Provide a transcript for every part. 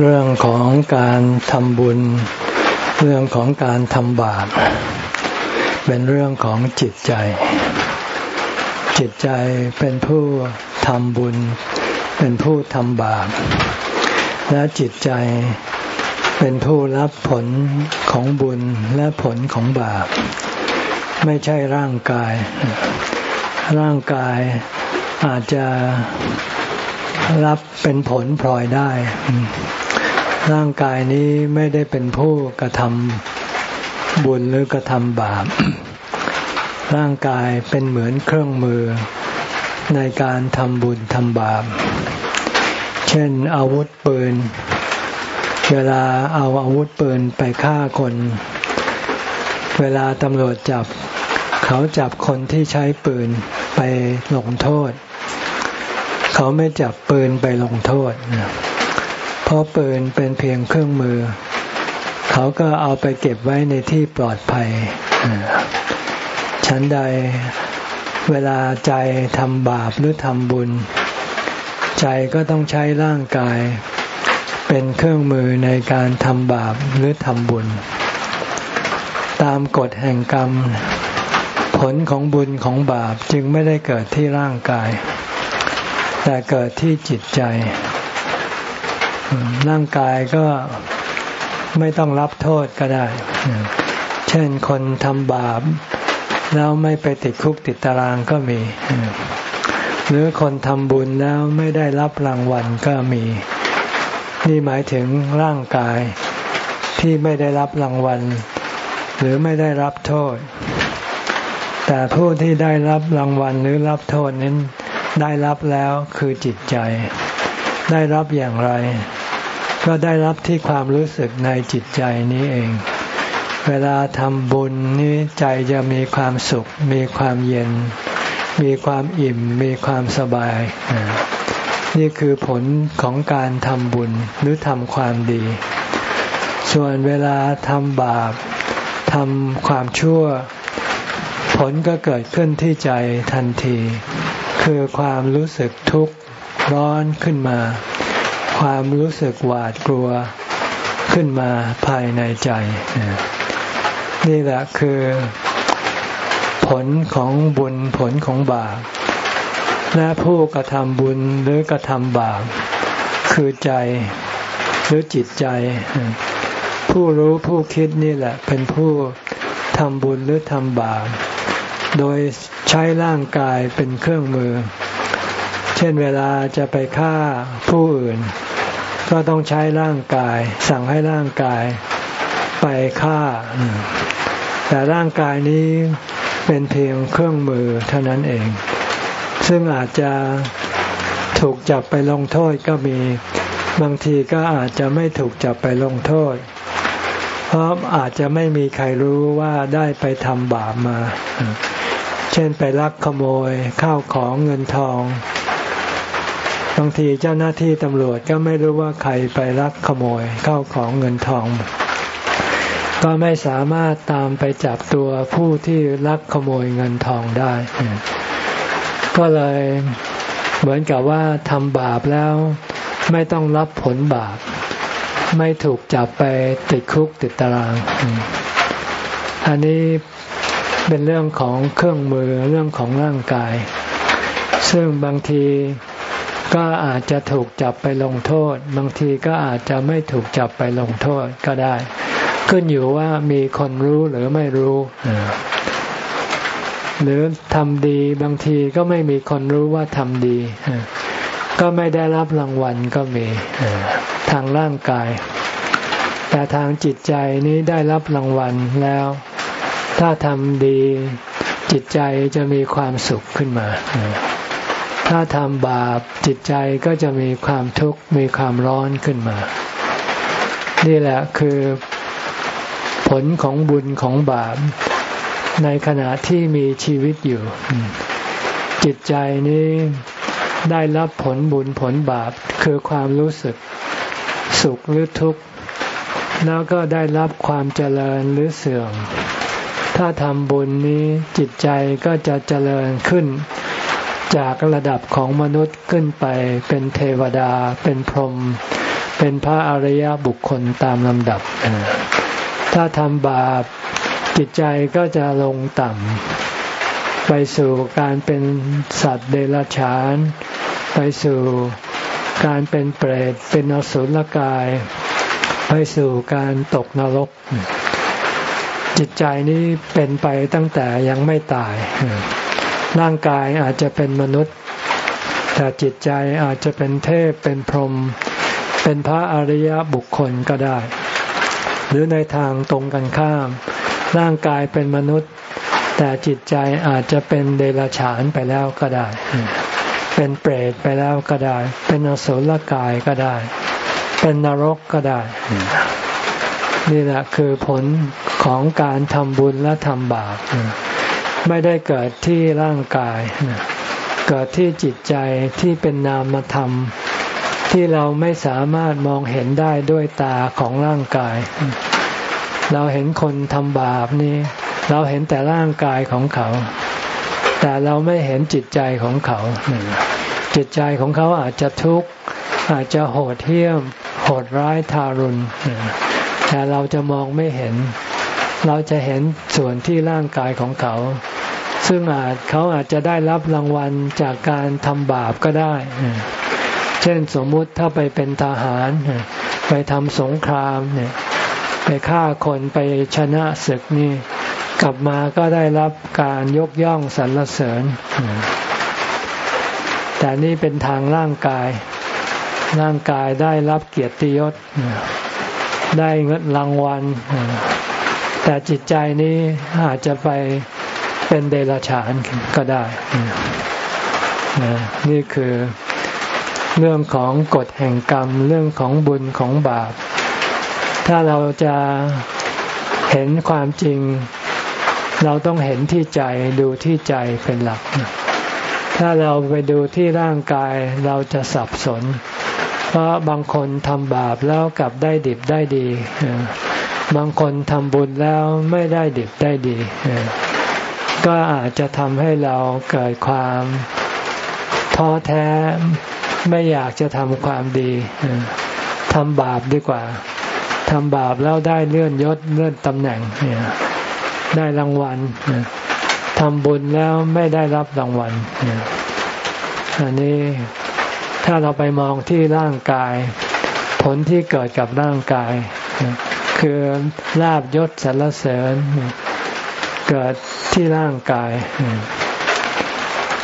เรื่องของการทำบุญ เรื่องของการทำบาปเป็นเรื่องของจิตใจ จิตใจเป็นผู้ทำบุญ เป็นผู้ทำบาป และจิตใจเป็นผู้รับผลของบุญและผลของบาป ไม่ใช่ร่างกาย ร่างกายอาจจะรับเป็นผลพลอยได้ ร่างกายนี้ไม่ได้เป็นผู้กระทำบุญหรือกระทำบาป ร่างกายเป็นเหมือนเครื่องมือ ในการทำบุญทำบาป เช่นอาวุธปืน เวลาเอาอาวุธปืนไปฆ่าคน เวลาตำรวจจับ เขาจับคนที่ใช้ปืนไปลงโทษ เขาไม่จับปืนไปลงโทษเพ ราะปืนเป็นเพียงเครื่องมือ เขาก็เอาไปเก็บไว้ในที่ปลอดภัยฉันใดเวลาใจทำบาปหรือทำบุญ ใจก็ต้องใช้ร่างกาย เป็นเครื่องมือในการทำบาปหรือทำบุญ ตามกฎแห่งกรรม ผลของบุญของบาปจึงไม่ได้เกิดที่ร่างกาย แต่เกิดที่จิตใจ ร่างกายก็ไม่ต้องรับโทษก็ได้ เช่นคนทำบาป แล้วไม่ไปติดคุกติดตารางก็มี หรือคนทำบุญแล้วไม่ได้รับรางวัลก็มี นี่หมายถึงร่างกายที่ไม่ได้รับรางวัล หรือไม่ได้รับโทษ แต่ผู้ที่ได้รับรางวัลหรือรับโทษนั้นได้รับแล้วคือจิตใจ ได้รับอย่างไร ก็ได้รับที่ความรู้สึกในจิตใจนี้เอง เวลาทำบุญนี้ใจจะมีความสุข มีความเย็น มีความอิ่ม มีความสบาย นี่คือผลของการทำบุญหรือทำความดี ส่วนเวลาทำบาปทำความชั่ว ผลก็เกิดขึ้นที่ใจทันที คือความรู้สึกทุกข์ร้อนขึ้นมา ความรู้สึกหวาดกลัวขึ้นมาภายในใจ นี่แหละคือผลของบุญผลของบาปและผู้กระทำบุญหรือกระทำบาปคือใจหรือจิตใจ ผู้รู้ผู้คิดนี่แหละ เป็นผู้ทำบุญหรือทำบาปโดยใช้ร่างกายเป็นเครื่องมือ เช่นเวลาจะไปฆ่าผู้อื่น ก็ต้องใช้ร่างกาย สั่งให้ร่างกายไปฆ่า แต่ร่างกายนี้เป็นเพียงเครื่องมือเท่านั้นเอง ซึ่งอาจจะถูกจับไปลงโทษก็มี บางทีก็อาจจะไม่ถูกจับไปลงโทษ เพราะอาจจะไม่มีใครรู้ว่าได้ไปทำบาปมา เช่นไปลักขโมยข้าวของเงินทองางทีเจ้าหน้าที่ตำรวจก็ไม่รู้ว่าใครไปลักขโมยเข้าของเงินทอง ก็ไม่สามารถตามไปจับตัวผู้ที่ลักขโมยเงินทองได้ ก็เลยเหมือนกับว่าทำบาปแล้วไม่ต้องรับผลบาป ไม่ถูกจับไปติดคุกติดตาราง อันนี้เป็นเรื่องของเครื่องมือเรื่องของร่างกาย ซึ่งบางที ก็อาจจะถูกจับไปลงโทษ บางทีก็อาจจะไม่ถูกจับไปลงโทษก็ได้ ขึ้นอยู่ว่ามีคนรู้หรือไม่รู้ หรือทำดีบางทีก็ไม่มีคนรู้ว่าทำดี ก็ไม่ได้รับรางวัลก็มีทางร่างกาย แต่ทางจิตใจนี้ได้รับรางวัลแล้ว ถ้าทำดีจิตใจจะมีความสุขขึ้นมา ถ้าทำบาปจิตใจก็จะมีความทุกข์มีความร้อนขึ้นมา นี่แหละคือผลของบุญของบาป ในขณะที่มีชีวิตอยู่ จิตใจนี้ได้รับผลบุญผลบาปคือความรู้สึกสุขหรือทุกข์แล้วก็ได้รับความเจริญหรือเสื่อม ถ้าทำบุญนี้จิตใจก็จะเจริญขึ้น จากระดับของมนุษย์ขึ้นไปเป็นเทวดา เป็นพรหมเป็นพระอริยบุคคลตามลำดับ ถ้าทำบาปจิตใจก็จะลงต่ำไปสู่การเป็นสัตว์เดรัจฉาน ไปสู่การเป็นเปรตเป็นอสุรกาย ไปสู่การตกนรก จิตใจนี้เป็นไปตั้งแต่ยังไม่ตาย ร่างกายอาจจะเป็นมนุษย์ แต่จิตใจอาจจะเป็นเทพเป็นพรหมเป็นพระอริยบุคคลก็ได้ หรือในทางตรงกันข้าม ร่างกายเป็นมนุษย์ แต่จิตใจอาจจะเป็นเดรัจฉานไปแล้วก็ได้ เป็นเปรตไปแล้วก็ได้ เป็นอสุรกายก็ได้ เป็นนรกก็ได้ นี่แหละคือผลของการทำบุญและทำบาป ไม่ได้เกิดที่ร่างกาย เกิดที่จิตใจที่เป็นนามธรรม ที่เราไม่สามารถมองเห็นได้ด้วยตาของร่างกาย เราเห็นคนทำบาปนี่เราเห็นแต่ร่างกายของเขา แต่เราไม่เห็นจิตใจของเขา จิตใจของเขาอาจจะทุกข์อาจจะโหดเหี้ยม โหดร้ายทารุณ แต่เราจะมองไม่เห็นเราจะเห็นส่วนที่ร่างกายของเขา ซึ่งอาจเขาอาจจะได้รับรางวัลจากการทำบาปก็ได้ เช่นสมมุติถ้าไปเป็นทหาร ไปทำสงครามเนี่ยไปฆ่าคนไปชนะศึกนี่ กลับมาก็ได้รับการยกย่องสรรเสริญ แต่นี่เป็นทางร่างกาย ร่างกายได้รับเกียรติยศ ได้เงินรางวัลแต่จิตใจนี้อาจจะไป เป็นเดรัจฉานก็ได้ นี่คือเรื่องของกฎแห่งกรรม เรื่องของบุญของบาป ถ้าเราจะเห็นความจริง เราต้องเห็นที่ใจดูที่ใจเป็นหลัก ถ้าเราไปดูที่ร่างกายเราจะสับสน เพราะบางคนทำบาปแล้วกลับได้ดิบได้ดี บางคนทำบุญแล้วไม่ได้ดิบได้ดี ก็อาจจะทำให้เราเกิดความท้อแท้ไม่อยากจะทำความดีทำบาปดีกว่าทำบาปแล้วได้เลื่อนยศเลื่อนตำแหน่งได้รางวัลทำบุญแล้วไม่ได้รับรางวัลอันนี้ถ้าเราไปมองที่ร่างกาย ผลที่เกิดกับร่างกาย คือลาบยศสรรเสริญ เกิด ที่ร่างกาย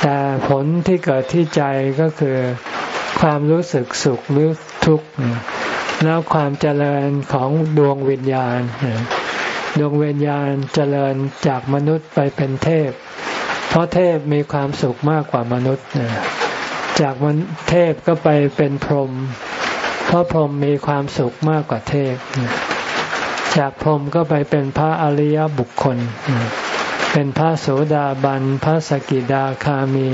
แต่ผลที่เกิดที่ใจก็คือความรู้สึกสุขหรือทุกข์แล้วความเจริญของดวงวิญญาณ ดวงวิญญาณเจริญจากมนุษย์ไปเป็นเทพ เพราะเทพมีความสุขมากกว่ามนุษย์ จากมนเทพก็ไปเป็นพรหมเพราะพรหมมีความสุขมากกว่าเทพ จากพรหมก็ไปเป็นพระอริยบุคคล เป็นพระโสดาบัน พระสกิดาคามี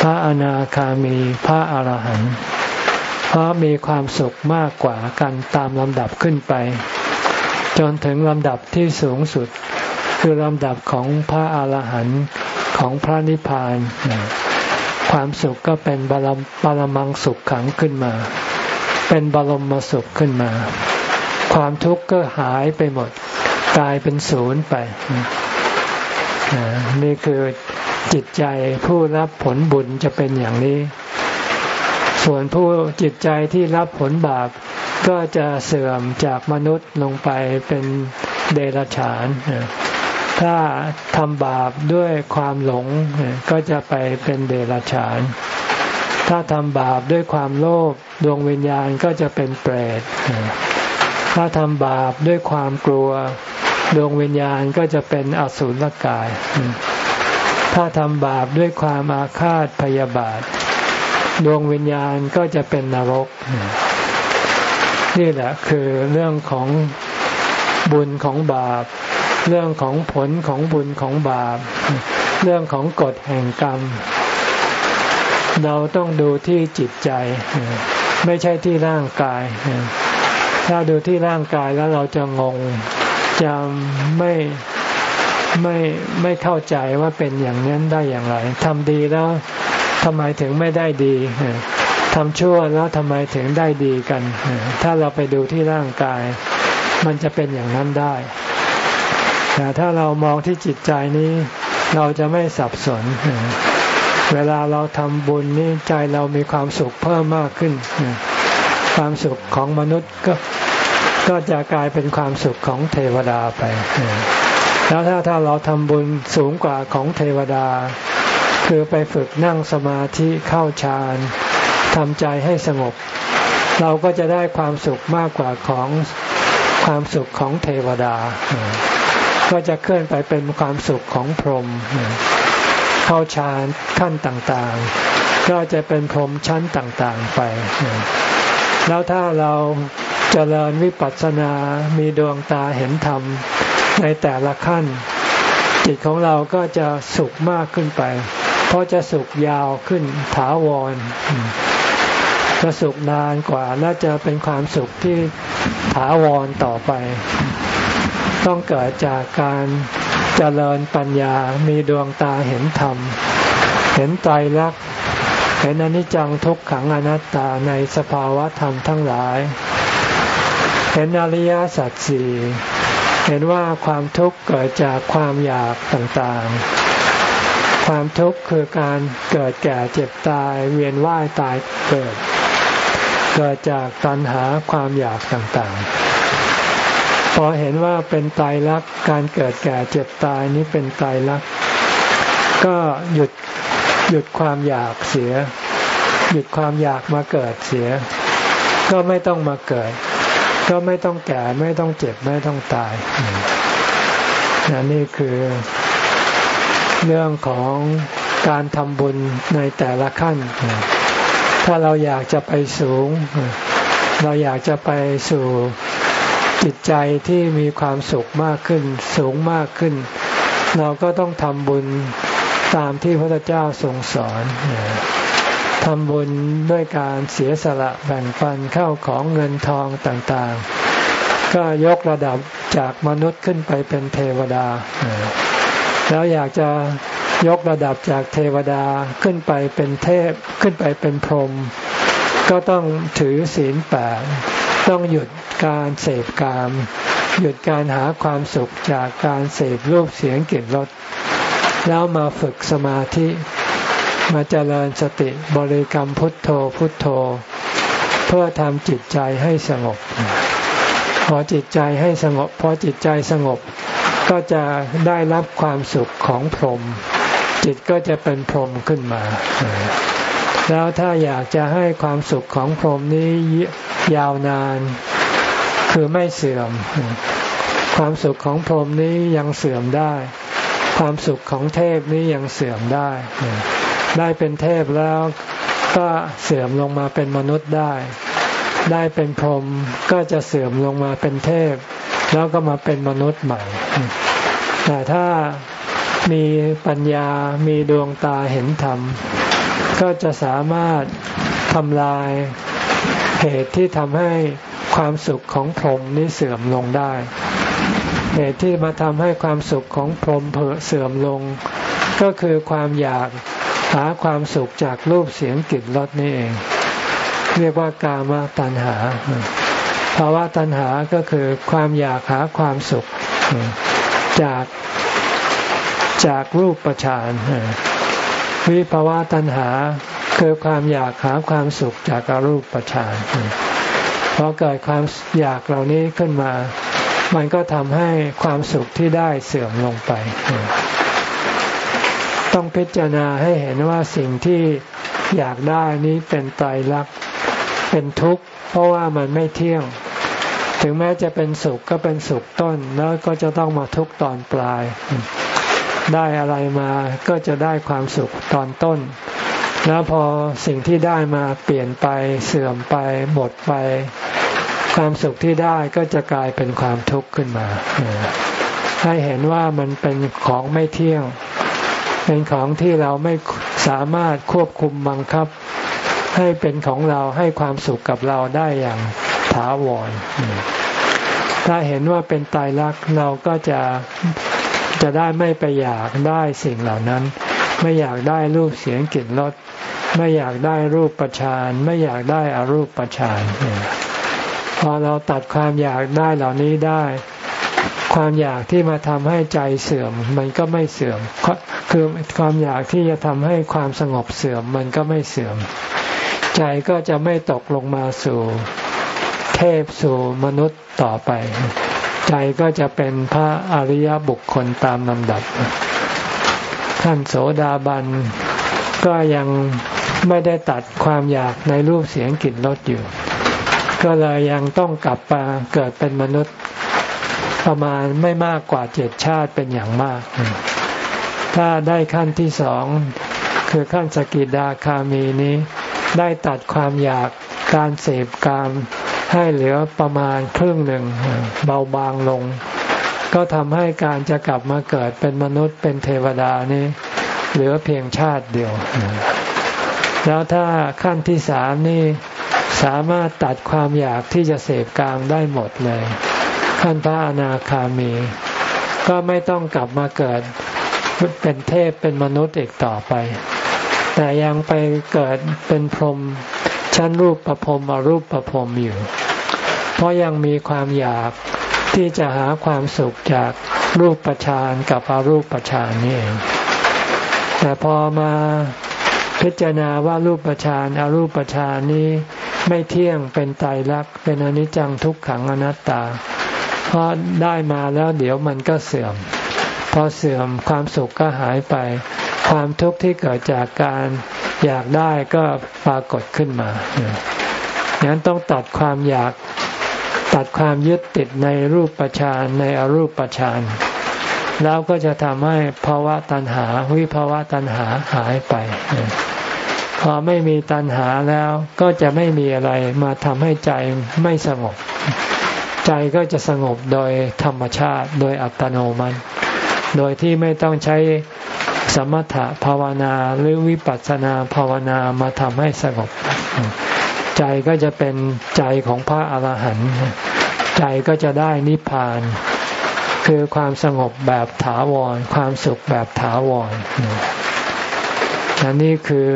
พระอนาคามี พระอารหันต์เพราะมีความสุขมากกว่ากันตามลำดับขึ้นไป จนถึงลำดับที่สูงสุด คือลำดับของพระอารหันต์ของพระนิพพาน ความสุขก็เป็นบรมบรมังสุขขังขึ้นมา เป็นบรมสุขขึ้นมา ความทุกข์ก็หายไปหมดกลายเป็นศูนย์ไป นี่คือจิตใจผู้รับผลบุญจะเป็นอย่างนี้ ส่วนผู้จิตใจที่รับผลบาปก็จะเสื่อมจากมนุษย์ลงไปเป็นเดรัจฉาน ถ้าทำบาปด้วยความหลงก็จะไปเป็นเดรัจฉาน ถ้าทำบาปด้วยความโลภดวงวิญญาณก็จะเป็นเปรต ถ้าทำบาปด้วยความกลัว ดวงวิญญาณก็จะเป็นอสุรกาย ถ้าทำบาปด้วยความอาฆาตพยาบาท ดวงวิญญาณก็จะเป็นนรก นี่แหละคือเรื่องของบุญของบาป เรื่องของผลของบุญของบาป เรื่องของกฎแห่งกรรม เราต้องดูที่จิตใจ ไม่ใช่ที่ร่างกาย ถ้าดูที่ร่างกายแล้วเราจะงง จะไม่ไม่ไม่เข้าใจว่าเป็นอย่างนั้นได้อย่างไรทำดีแล้วทำไมถึงไม่ได้ดีทำชั่วแล้วทำไมถึงได้ดีกัน ถ้าเราไปดูที่ร่างกาย มันจะเป็นอย่างนั้นได้ แต่ถ้าเรามองที่จิตใจนี้ เราจะไม่สับสน เวลาเราทำบุญนี่ใจเรามีความสุขเพิ่มมากขึ้น ความสุขของมนุษย์ก็ ก็จะกลายเป็นความสุขของเทวดาไป แล้วถ้าถ้าเราทำบุญสูงกว่าของเทวดา คือไปฝึกนั่งสมาธิเข้าฌานทำใจให้สงบ เราก็จะได้ความสุขมากกว่าของความสุขของเทวดา ก็จะเคลื่อนไปเป็นความสุขของพรหมเข้าฌานขั้นต่างๆ ก็จะเป็นพรหมชั้นต่างๆไป แล้วถ้าเรา เจริญวิปัสสนามีดวงตาเห็นธรรมในแต่ละขั้น จิตของเราก็จะสุขมากขึ้นไป เพราะจะสุขยาวขึ้นถาวรจะสุขนานกว่าและจะเป็นความสุขที่ถาวรต่อไป ต้องเกิดจากการเจริญปัญญามีดวงตาเห็นธรรม เห็นไตรลักษณ์เห็นอนิจจังทุกขังอนัตตาในสภาวะธรรมทั้งหลาย ห็นอริยสัจสี่เห็นว่าความทุกข์เกิดจากความอยากต่างๆ ความทุกข์คือการเกิดแก่เจ็บตายเวียนว่ายตายเกิด เกิดจากตัณหาความอยากต่างๆ พอเห็นว่าเป็นตายรักการเกิดแก่เจ็บตายนี้เป็นตายรักก็หยุดหยุดความอยากเสีย หยุดความอยากมาเกิดเสีย ก็ไม่ต้องมาเกิด ก็ไม่ต้องแก่ไม่ต้องเจ็บไม่ต้องตายนนี่คือเรื่องของการทำบุญในแต่ละขั้น ถ้าเราอยากจะไปสูง เราอยากจะไปสู่จิตใจที่มีความสุขมากขึ้น สูงมากขึ้น เราก็ต้องทำบุญตามที่พระเจ้าทรงสอน ทำบุญด้วยการเสียสละแบ่งปันเข้าของเงินทองต่างๆ ก็ยกระดับจากมนุษย์ขึ้นไปเป็นเทวดา แล้วอยากจะยกระดับจากเทวดาขึ้นไปเป็นเทพขึ้นไปเป็นพรหมก็ต้องถือศีลแปดต้องหยุดการเสพกาม หยุดการหาความสุขจากการเสพรูปเสียงกลิ่นรสแล้วมาฝึกสมาธิ มาเจริญสติบริกรรมพุทโธพุทโธ เพื่อทำจิตใจให้สงบ พอจิตใจให้สงบ พอจิตใจสงบ ก็จะได้รับความสุขของพรหมจิตก็จะเป็นพรหมขึ้นมา แล้วถ้าอยากจะให้ความสุขของพรหมนี้ยาวนาน คือไม่เสื่อม ความสุขของพรหมนี้ยังเสื่อมได้ ความสุขของเทพนี้ยังเสื่อมได้ ได้เป็นเทพแล้วก็เสื่อมลงมาเป็นมนุษย์ได้ ได้เป็นพรหมก็จะเสื่อมลงมาเป็นเทพ แล้วก็มาเป็นมนุษย์ใหม่ แต่ถ้ามีปัญญา มีดวงตาเห็นธรรม ก็จะสามารถทำลายเหตุที่ทำให้ความสุขของพรหมนี้เสื่อมลงได้ เหตุที่มาทำให้ความสุขของพรหมเสื่อมลง ก็คือความอยาก หาความสุขจากรูปเสียงกลิ่นรสนี่เอง เรียกว่ากามตัณหาภาวะตัณหาก็คือความอยากหาความสุข จากจากรูปประชานวิภาวะตัณหาคือความอยากหาความสุขจากรูปประชานพอเกิดความอยากเหล่านี้ขึ้นมา มันก็ทำให้ความสุขที่ได้เสื่อมลงไปอ พิจารณาให้เห็นว่าสิ่งที่อยากได้นี้เป็นไตรลักษณ์เป็นทุกข์ เพราะว่ามันไม่เที่ยง ถึงแม้จะเป็นสุขก็เป็นสุขต้นแล้วก็จะต้องมาทุกข์ตอนปลาย ได้อะไรมาก็จะได้ความสุขตอนต้น แล้วพอสิ่งที่ได้มาเปลี่ยนไปเสื่อมไปหมดไป ความสุขที่ได้ก็จะกลายเป็นความทุกข์ขึ้นมาให้เห็นว่ามันเป็นของไม่เที่ยง เป็นของที่เราไม่สามารถควบคุมบังคับ ให้เป็นของเราให้ความสุขกับเราได้อย่างถาวร ถ้าเห็นว่าเป็นตายรักเราก็จะจะได้ไม่ไปอยากได้สิ่งเหล่านั้น ไม่อยากได้รูปเสียงกลิ่นรสไม่อยากได้รูปประชานไม่อยากได้อารูปประชานพอเราตัดความอยากได้เหล่านี้ได้ ความอยากที่มาทำให้ใจเสื่อม มันก็ไม่เสื่อม คือความอยากที่จะทำให้ความสงบเสื่อมมันก็ไม่เสื่อม ใจก็จะไม่ตกลงมาสู่เทพสู่มนุษย์ต่อไป ใจก็จะเป็นพระอริยบุคคลตามลำดับท่านโสดาบันก็ยังไม่ได้ตัดความอยากในรูปเสียงกลิ่นรสอยู่ ก็เลยยังต้องกลับมาเกิดเป็นมนุษย์ประมาณไม่มากกว่าเจ็ดชาติเป็นอย่างมาก ถ้าได้ขั้นที่สองคือขั้นสกิดาคามีนี้ ได้ตัดความอยากการเสพการให้เหลือประมาณครึ่งหนึ่งเบาบางลง ก็ทำให้การจะกลับมาเกิดเป็นมนุษย์เป็นเทวดานี้ เหลือเพียงชาติเดียว แล้วถ้าขั้นที่สามนี่สามารถตัดความอยากที่จะเสพกามได้หมดเลย ขั้นพระอนาคามี ก็ไม่ต้องกลับมาเกิด เป็นเทพเป็นมนุษย์อีกต่อไป แต่ยังไปเกิดเป็นพรหมชั้นรูปประพรมอรูปประพรมอยู่ เพราะยังมีความอยากที่จะหาความสุขจากรูปประชานกับอรูปประชานนี่เองแต่พอมาพิจารณาว่ารูปฌานอารูปฌานนี้ไม่เที่ยงเป็นไตรลักษณ์เป็นอนิจจังทุกขังอนัตตา เพราะได้มาแล้วเดี๋ยวมันก็เสื่อม พอเสื่อมความสุขก็หายไป ความทุกข์ที่เกิดจากการอยากได้ก็ปรากฏขึ้นมาดังนั้นต้องตัดความอยากตัดความยึดติดในรูปฌานในอรูปฌานแล้วก็จะทำให้ภาวะตัณหา วิภาวะตัณหาหายไป พอไม่มีตัณหาแล้วก็จะไม่มีอะไรมาทำให้ใจไม่สงบ ใจก็จะสงบโดยธรรมชาติโดยอัตโนมัติ โดยที่ไม่ต้องใช้สมถะภาวนาหรือวิปัสสนาภาวนามาทำให้สงบ ใจก็จะเป็นใจของพระอรหันต์ใจก็จะได้นิพพาน คือความสงบแบบถาวร ความสุขแบบถาวรอันนี้คือ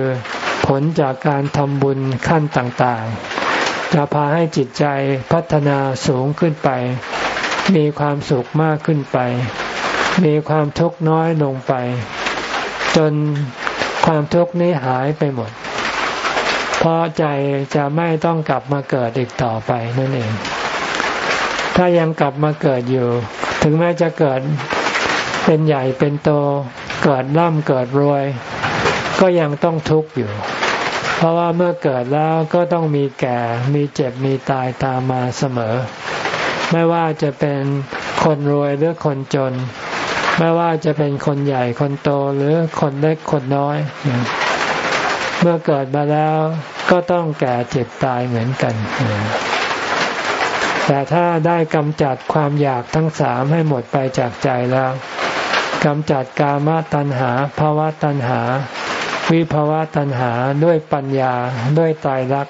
ผลจากการทำบุญขั้นต่างๆ จะพาให้จิตใจพัฒนาสูงขึ้นไป มีความสุขมากขึ้นไป มีความทุกข์น้อยลงไป จนความทุกข์นี้หายไปหมด เพราะใจจะไม่ต้องกลับมาเกิดอีกต่อไปนั่นเอง ถ้ายังกลับมาเกิดอยู่ ถึงแม้จะเกิดเป็นใหญ่เป็นโต เกิดร่ำเกิดรวย ก็ยังต้องทุกข์อยู่ เพราะว่าเมื่อเกิดแล้วก็ต้องมีแก่ มีเจ็บ มีตายตามมาเสมอ ไม่ว่าจะเป็นคนรวยหรือคนจน ไม่ว่าจะเป็นคนใหญ่คนโตหรือคนเล็กคนน้อย เมื่อเกิดมาแล้วก็ต้องแก่เจ็บตายเหมือนกัน แต่ถ้าได้กำจัดความอยากทั้งสามให้หมดไปจากใจแล้วกำจัดกามตัณหาภาวะตัณหา วิภาวะตัณหาด้วยปัญญาด้วยตายรัก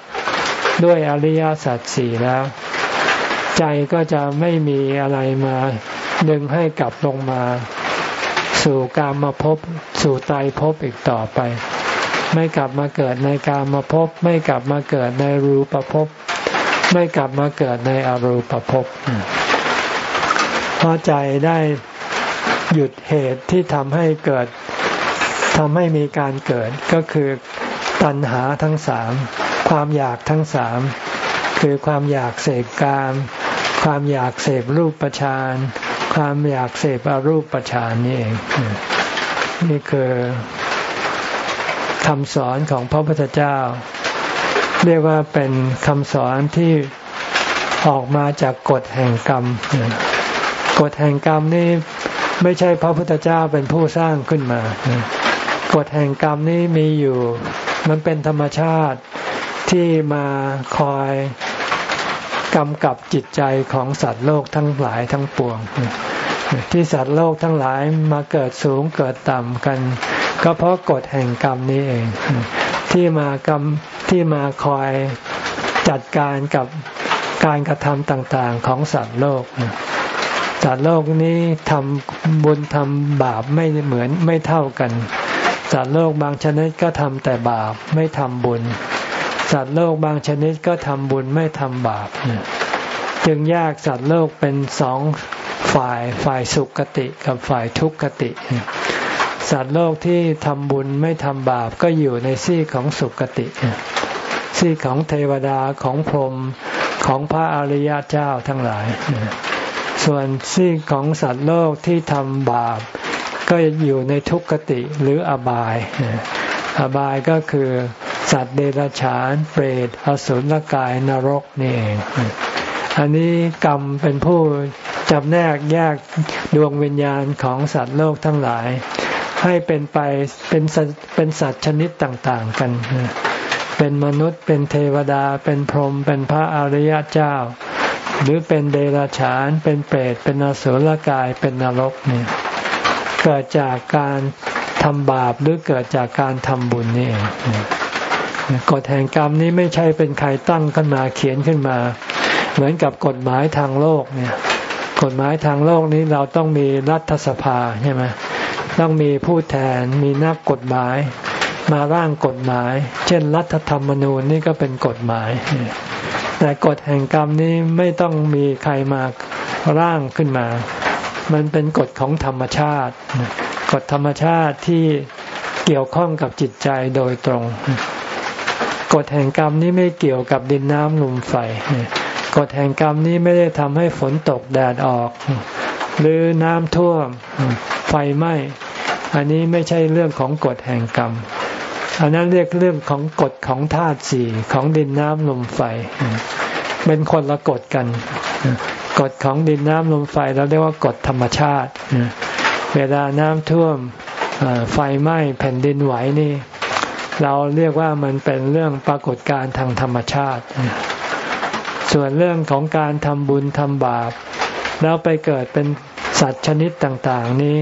ด้วยอริยสัจสี่แล้ว ใจก็จะไม่มีอะไรมา ดึงให้กลับลงมา สู่กามมาพบสู่ตายภพอีกต่อไป ไม่กลับมาเกิดในกามมาพบ ไม่กลับมาเกิดในรูปภพไม่กลับมาเกิดในอรูปภพเพราะใจได้หยุดเหตุที่ทำให้เกิดทำให้มีการเกิดก็คือตัณหาทั้งสามความอยากทั้งสามคือความอยากเสพกาม ความอยากเสพรูปประชาน ความอยากเสพอรูปประชานนี่เอง นี่คือคำสอนของพระพุทธเจ้า เรียกว่าเป็นคำสอนที่ออกมาจากกฎแห่งกรรม กฎแห่งกรรมนี่ไม่ใช่พระพุทธเจ้าเป็นผู้สร้างขึ้นมากฎแห่งกรรมนี้มีอยู่ มันเป็นธรรมชาติที่มาคอย กำกับจิตใจของสัตว์โลกทั้งหลายทั้งปวง ที่สัตว์โลกทั้งหลายมาเกิดสูงเกิดต่ำกัน ก็เพราะกฎแห่งกรรมนี้เอง ที่มากรรมที่มาคอยจัดการกับการกระทำต่างๆของสัตว์โลกสัตว์โลกนี้ทำบุญทำบาปไม่เหมือนไม่เท่ากันสัตว์โลกบางชนิดก็ทำแต่บาปไม่ทำบุญ สัตว์โลกบางชนิดก็ทำบุญไม่ทำบาปจึงแยกสัตว์โลกเป็นสองฝ่ายฝ่ายสุขติกับฝ่ายทุกขติ สัตว์โลกที่ทำบุญไม่ทำบาปก็อยู่ในซี่ของสุขติซี่ของเทวดาของพรหมของพระอริยเจ้าทั้งหลาย ส่วนซี่ของสัตว์โลกที่ทำบาป ก็อยู่ในทุกขติหรืออบาย อบายก็คือ สัตว์เดรัจฉาน เปรตอสุรกายนรกนี่เองอันนี้กรรมเป็นผู้จำแนกแยกดวงวิญญาณของสัตว์โลกทั้งหลาย ให้เป็นไปเป็นเป็นสัตว์ชนิดต่างๆกัน เป็นมนุษย์เป็นเทวดาเป็นพรหมเป็นพระอริยเจ้า หรือเป็นเดรัจฉาน เป็นเปรตเป็นอสุรกายเป็นนรกเนี่ยเกิดจากการทำบาปหรือเกิดจากการทำบุญนี่เอง กฎแห่งกรรมนี้ไม่ใช่เป็นใครตั้งขึ้นมาเขียนขึ้นมา เหมือนกับกฎหมายทางโลกเนี่ย กฎหมายทางโลกนี้เราต้องมีรัฐสภาใช่ไหมต้องมีผู้แทนมีนักกฎหมาย มาร่างกฎหมาย เช่น รัฐธรรมนูญนี่ก็เป็นกฎหมาย แต่กฎแห่งกรรมนี้ไม่ต้องมีใครมาร่างขึ้นมา มันเป็นกฎของธรรมชาติ กฎธรรมชาติที่เกี่ยวข้องกับจิตใจโดยตรง กฎแห่งกรรมนี้ไม่เกี่ยวกับดินน้ำลมไฟกฎแห่งกรรมนี้ไม่ได้ทำให้ฝนตกแดดออก หรือน้ำท่วมไฟไหม้อันนี้ไม่ใช่เรื่องของกฎแห่งกรรมอันนั้นเรียกเรื่องของกฎของธาตุสี่ของดินน้ำลมไฟ เป็นคนละกฎกัน กฎของดินน้ำลมไฟเราเรียกว่ากฎธรรมชาติ เวลาน้ำท่วมไฟไหม้แผ่นดินไหวนี่ เราเรียกว่ามันเป็นเรื่องปรากฏการณ์ทางธรรมชาติ ส่วนเรื่องของการทำบุญทำบาป แล้วไปเกิดเป็นสัตว์ชนิดต่างๆ นี้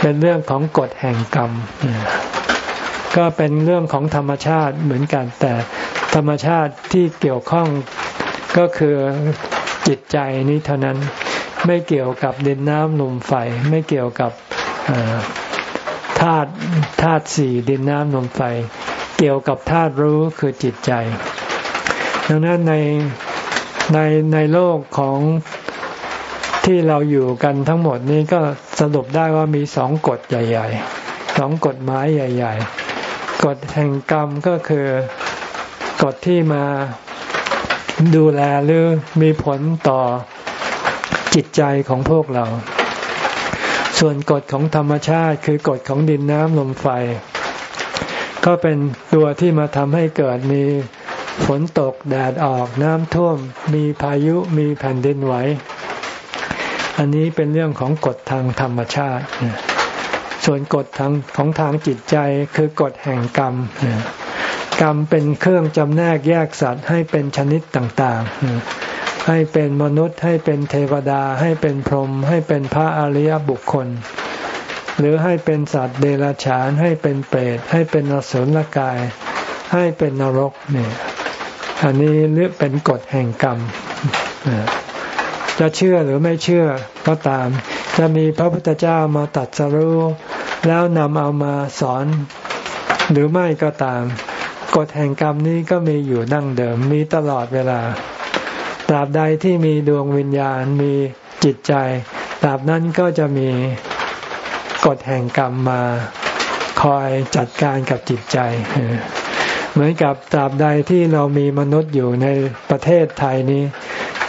เป็นเรื่องของกฎแห่งกรรม ก็เป็นเรื่องของธรรมชาติเหมือนกัน แต่ธรรมชาติที่เกี่ยวข้องก็คือจิตใจนี้เท่านั้นไม่เกี่ยวกับดินน้ำลมไฟไม่เกี่ยวกับธาตุธาตุสี่ดินน้ำลมไฟ เกี่ยวกับธาตุรู้คือจิตใจ ดังนั้นในในในโลกของที่เราอยู่กันทั้งหมดนี้ก็สรุปได้ว่ามีสองกฎใหญ่ ๆ สองกฎหมายใหญ่ ๆ กฎแห่งกรรมก็คือกฎที่มาดูแลหรือมีผลต่อจิตใจของพวกเรา ส่วนกฎของธรรมชาติคือกฎของดินน้ำลมไฟ ก็เป็น ตัวที่มาทำให้เกิดมีฝนตกแดดออกน้ำท่วม มีพายุมีแผ่นดินไหวอันนี้เป็นเรื่องของกฎทางธรรมชาติ ส่วนกฎทางของทางจิตใจคือกฎแห่งกรรม กรรมเป็นเครื่องจำแนกแยกสัตว์ให้เป็นชนิดต่างๆ ให้เป็นมนุษย์ให้เป็นเทวดา ให้เป็นพรหมให้เป็นพระอริยบุคคล หรือให้เป็นสัตว์เดรัจฉาน ให้เป็นเปรตให้เป็นอสุรกาย ให้เป็นนรกเนี่ยอันนี้เรียกเป็นกฎแห่งกรรม จะเชื่อหรือไม่เชื่อก็ตาม จะมีพระพุทธเจ้ามาตัดสรู้ แล้วนำเอามาสอน หรือไม่ก็ตาม กฎแห่งกรรมนี้ก็มีอยู่ดั้งเดิมมีตลอดเวลาตราบใดที่มีดวงวิญญาณมีจิตใจตราบนั้นก็จะมี กฎแห่งกรรมมาคอยจัดการกับจิตใจ เหมือนกับตราบใดที่เรามีมนุษย์อยู่ในประเทศไทยนี้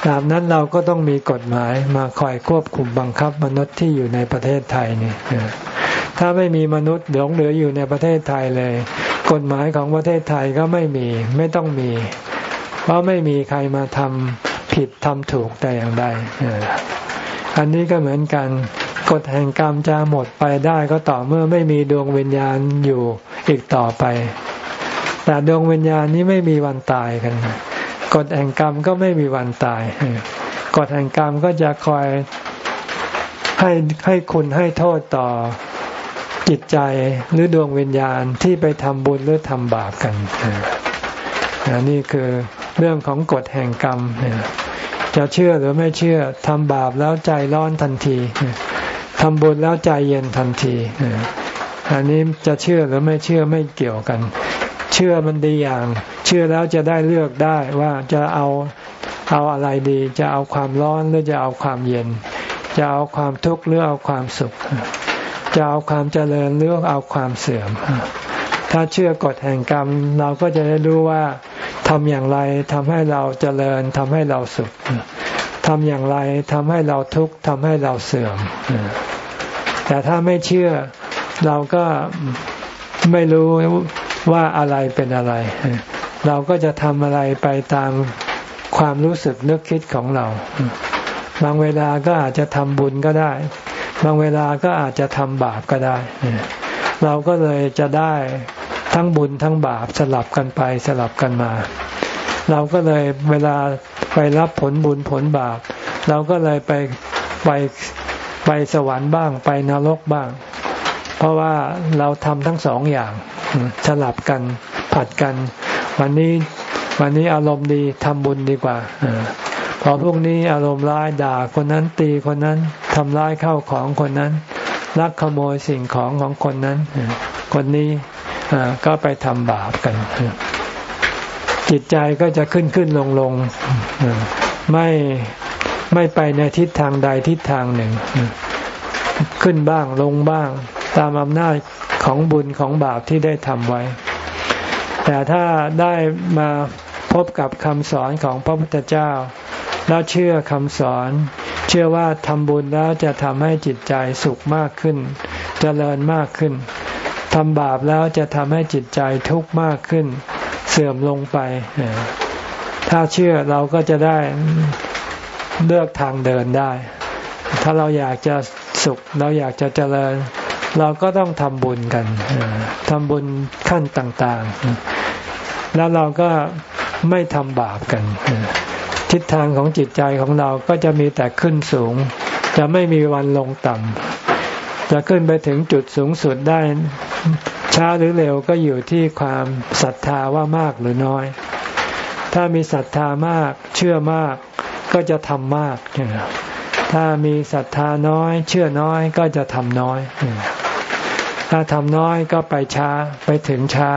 ตราบนั้นเราก็ต้องมีกฎหมายมาคอยควบคุมบังคับมนุษย์ที่อยู่ในประเทศไทยนี่ถ้าไม่มีมนุษย์หลงเหลืออยู่ในประเทศไทยเลย กฎหมายของประเทศไทยก็ไม่มีไม่ต้องมี เพราะไม่มีใครมาทำผิดทำถูกแต่อย่างใดอันนี้ก็เหมือนกัน กฎแห่งกรรมจะหมดไปได้ก็ต่อเมื่อไม่มีดวงวิญญาณอยู่อีกต่อไป แต่ดวงวิญญาณนี้ไม่มีวันตายกันกฎแห่งกรรมก็ไม่มีวันตายกฎแห่งกรรมก็จะคอยให้ให้คุณให้โทษต่อจิตใจหรือดวงวิญญาณที่ไปทำบุญหรือทำบาปกันนี่คือเรื่องของกฎแห่งกรรมจะเชื่อหรือไม่เชื่อทำบาปแล้วใจร้อนทันที ทำบุญแล้วใจเย็นทันทีอันนี้จะเชื่อหรือไม่เชื่อไม่เกี่ยวกัน เชื่อมันดีอย่าง เชื่อแล้วจะได้เลือกได้ว่าจะเอาเอาอะไรดี จะเอาความร้อนหรือจะเอาความเย็น จะเอาความทุกข์หรือเอาความสุข จะเอาความเจริญหรือเอาความเสื่อม ถ้าเชื่อกฎแห่งกรรม เราก็จะได้รู้ว่าทำอย่างไรทำให้เราเจริญทำให้เราสุข ทำอย่างไรทำให้เราทุกข์ทำให้เราเสื่อม แต่ถ้าไม่เชื่อเราก็ไม่รู้ว่าอะไรเป็นอะไร เราก็จะทำอะไรไปตามความรู้สึกนึกคิดของเรา บางเวลาก็อาจจะทำบุญก็ได้ บางเวลาก็อาจจะทำบาปก็ได้ เราก็เลยจะได้ทั้งบุญทั้งบาปสลับกันไปสลับกันมา เราก็เลยเวลา ไปรับผลบุญผลบาป เราก็เลยไปไปไปสวรรค์บ้าง ไปนรกบ้าง เพราะว่าเราทำทั้งสองอย่างสลับกันผัดกัน วันนี้วันนี้อารมณ์ดีทำบุญดีกว่าพอพรุ่งนี้อารมณ์ร้ายด่าคนนั้นตีคนนั้นทำร้ายเข้าของคนนั้นลักขโมยสิ่งของของคนนั้น คนนี้ก็ไปทำบาปกัน จิตใจก็จะขึ้นขึ้นลงลงไม่ไม่ไปในทิศทางใดทิศทางหนึ่ง ขึ้นบ้างลงบ้าง ตามอำนาจของบุญของบาปที่ได้ทำไว้ แต่ถ้าได้มาพบกับคำสอนของพระพุทธเจ้า แล้วเชื่อคำสอน เชื่อว่าทำบุญแล้วจะทำให้จิตใจสุขมากขึ้นจเจริญมากขึ้นทำบาปแล้วจะทำให้จิตใจทุกข์มากขึ้น สื่อมลงไป ถ้าเชื่อเราก็จะได้เลือกทางเดินได้ ถ้าเราอยากจะสุข เราอยากจะเจริญ เราก็ต้องทำบุญกันทำบุญขั้นต่างๆ แล้วเราก็ไม่ทำบาปกัน ทิศทางของจิตใจของเราก็จะมีแต่ขึ้นสูง จะไม่มีวันลงต่ำจะขึ้นไปถึงจุดสูงสุดได้ ช้าหรือเร็วก็อยู่ที่ความศรัทธาว่ามากหรือน้อย ถ้ามีศรัทธามากเชื่อมากก็จะทำมาก ถ้ามีศรัทธาน้อย เชื่อน้อยก็จะทำน้อย ถ้าทำน้อยก็ไปช้าไปถึงช้า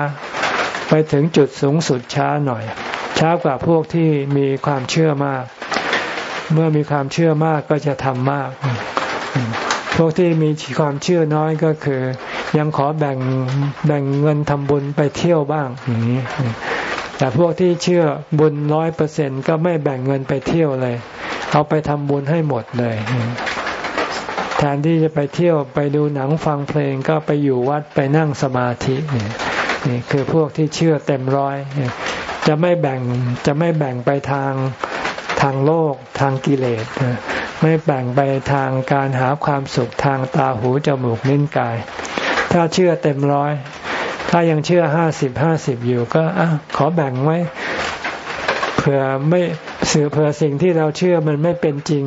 ไปถึงจุดสูงสุดช้าหน่อย ช้ากว่าพวกที่มีความเชื่อมาก เมื่อมีความเชื่อมากก็จะทำมาก พวกที่มีความเชื่อน้อยก็คือ ยังขอแบ่งแบ่งเงินทำบุญไปเที่ยวบ้างอย่างนี้ แต่พวกที่เชื่อบุญร้อยเปอร์เซ็นก็ไม่แบ่งเงินไปเที่ยวเลย เอาไปทำบุญให้หมดเลยแทนที่จะไปเที่ยวไปดูหนังฟังเพลงก็ไปอยู่วัดไปนั่งสมาธินี่นี่คือพวกที่เชื่อเต็มร้อยจะไม่แบ่งจะไม่แบ่งไปทางทางโลกทางกิเลสไม่แบ่งไปทางการหาความสุขทางตาหูจมูกนิ้นกาย ถ้าเชื่อเต็มร้อย ถ้ายังเชื่อห้าสิบห้าสิบอยู่ก็อขอแบ่งไว้เผื่อไม่เสือเผื่อสิ่งที่เราเชื่อมันไม่เป็นจริง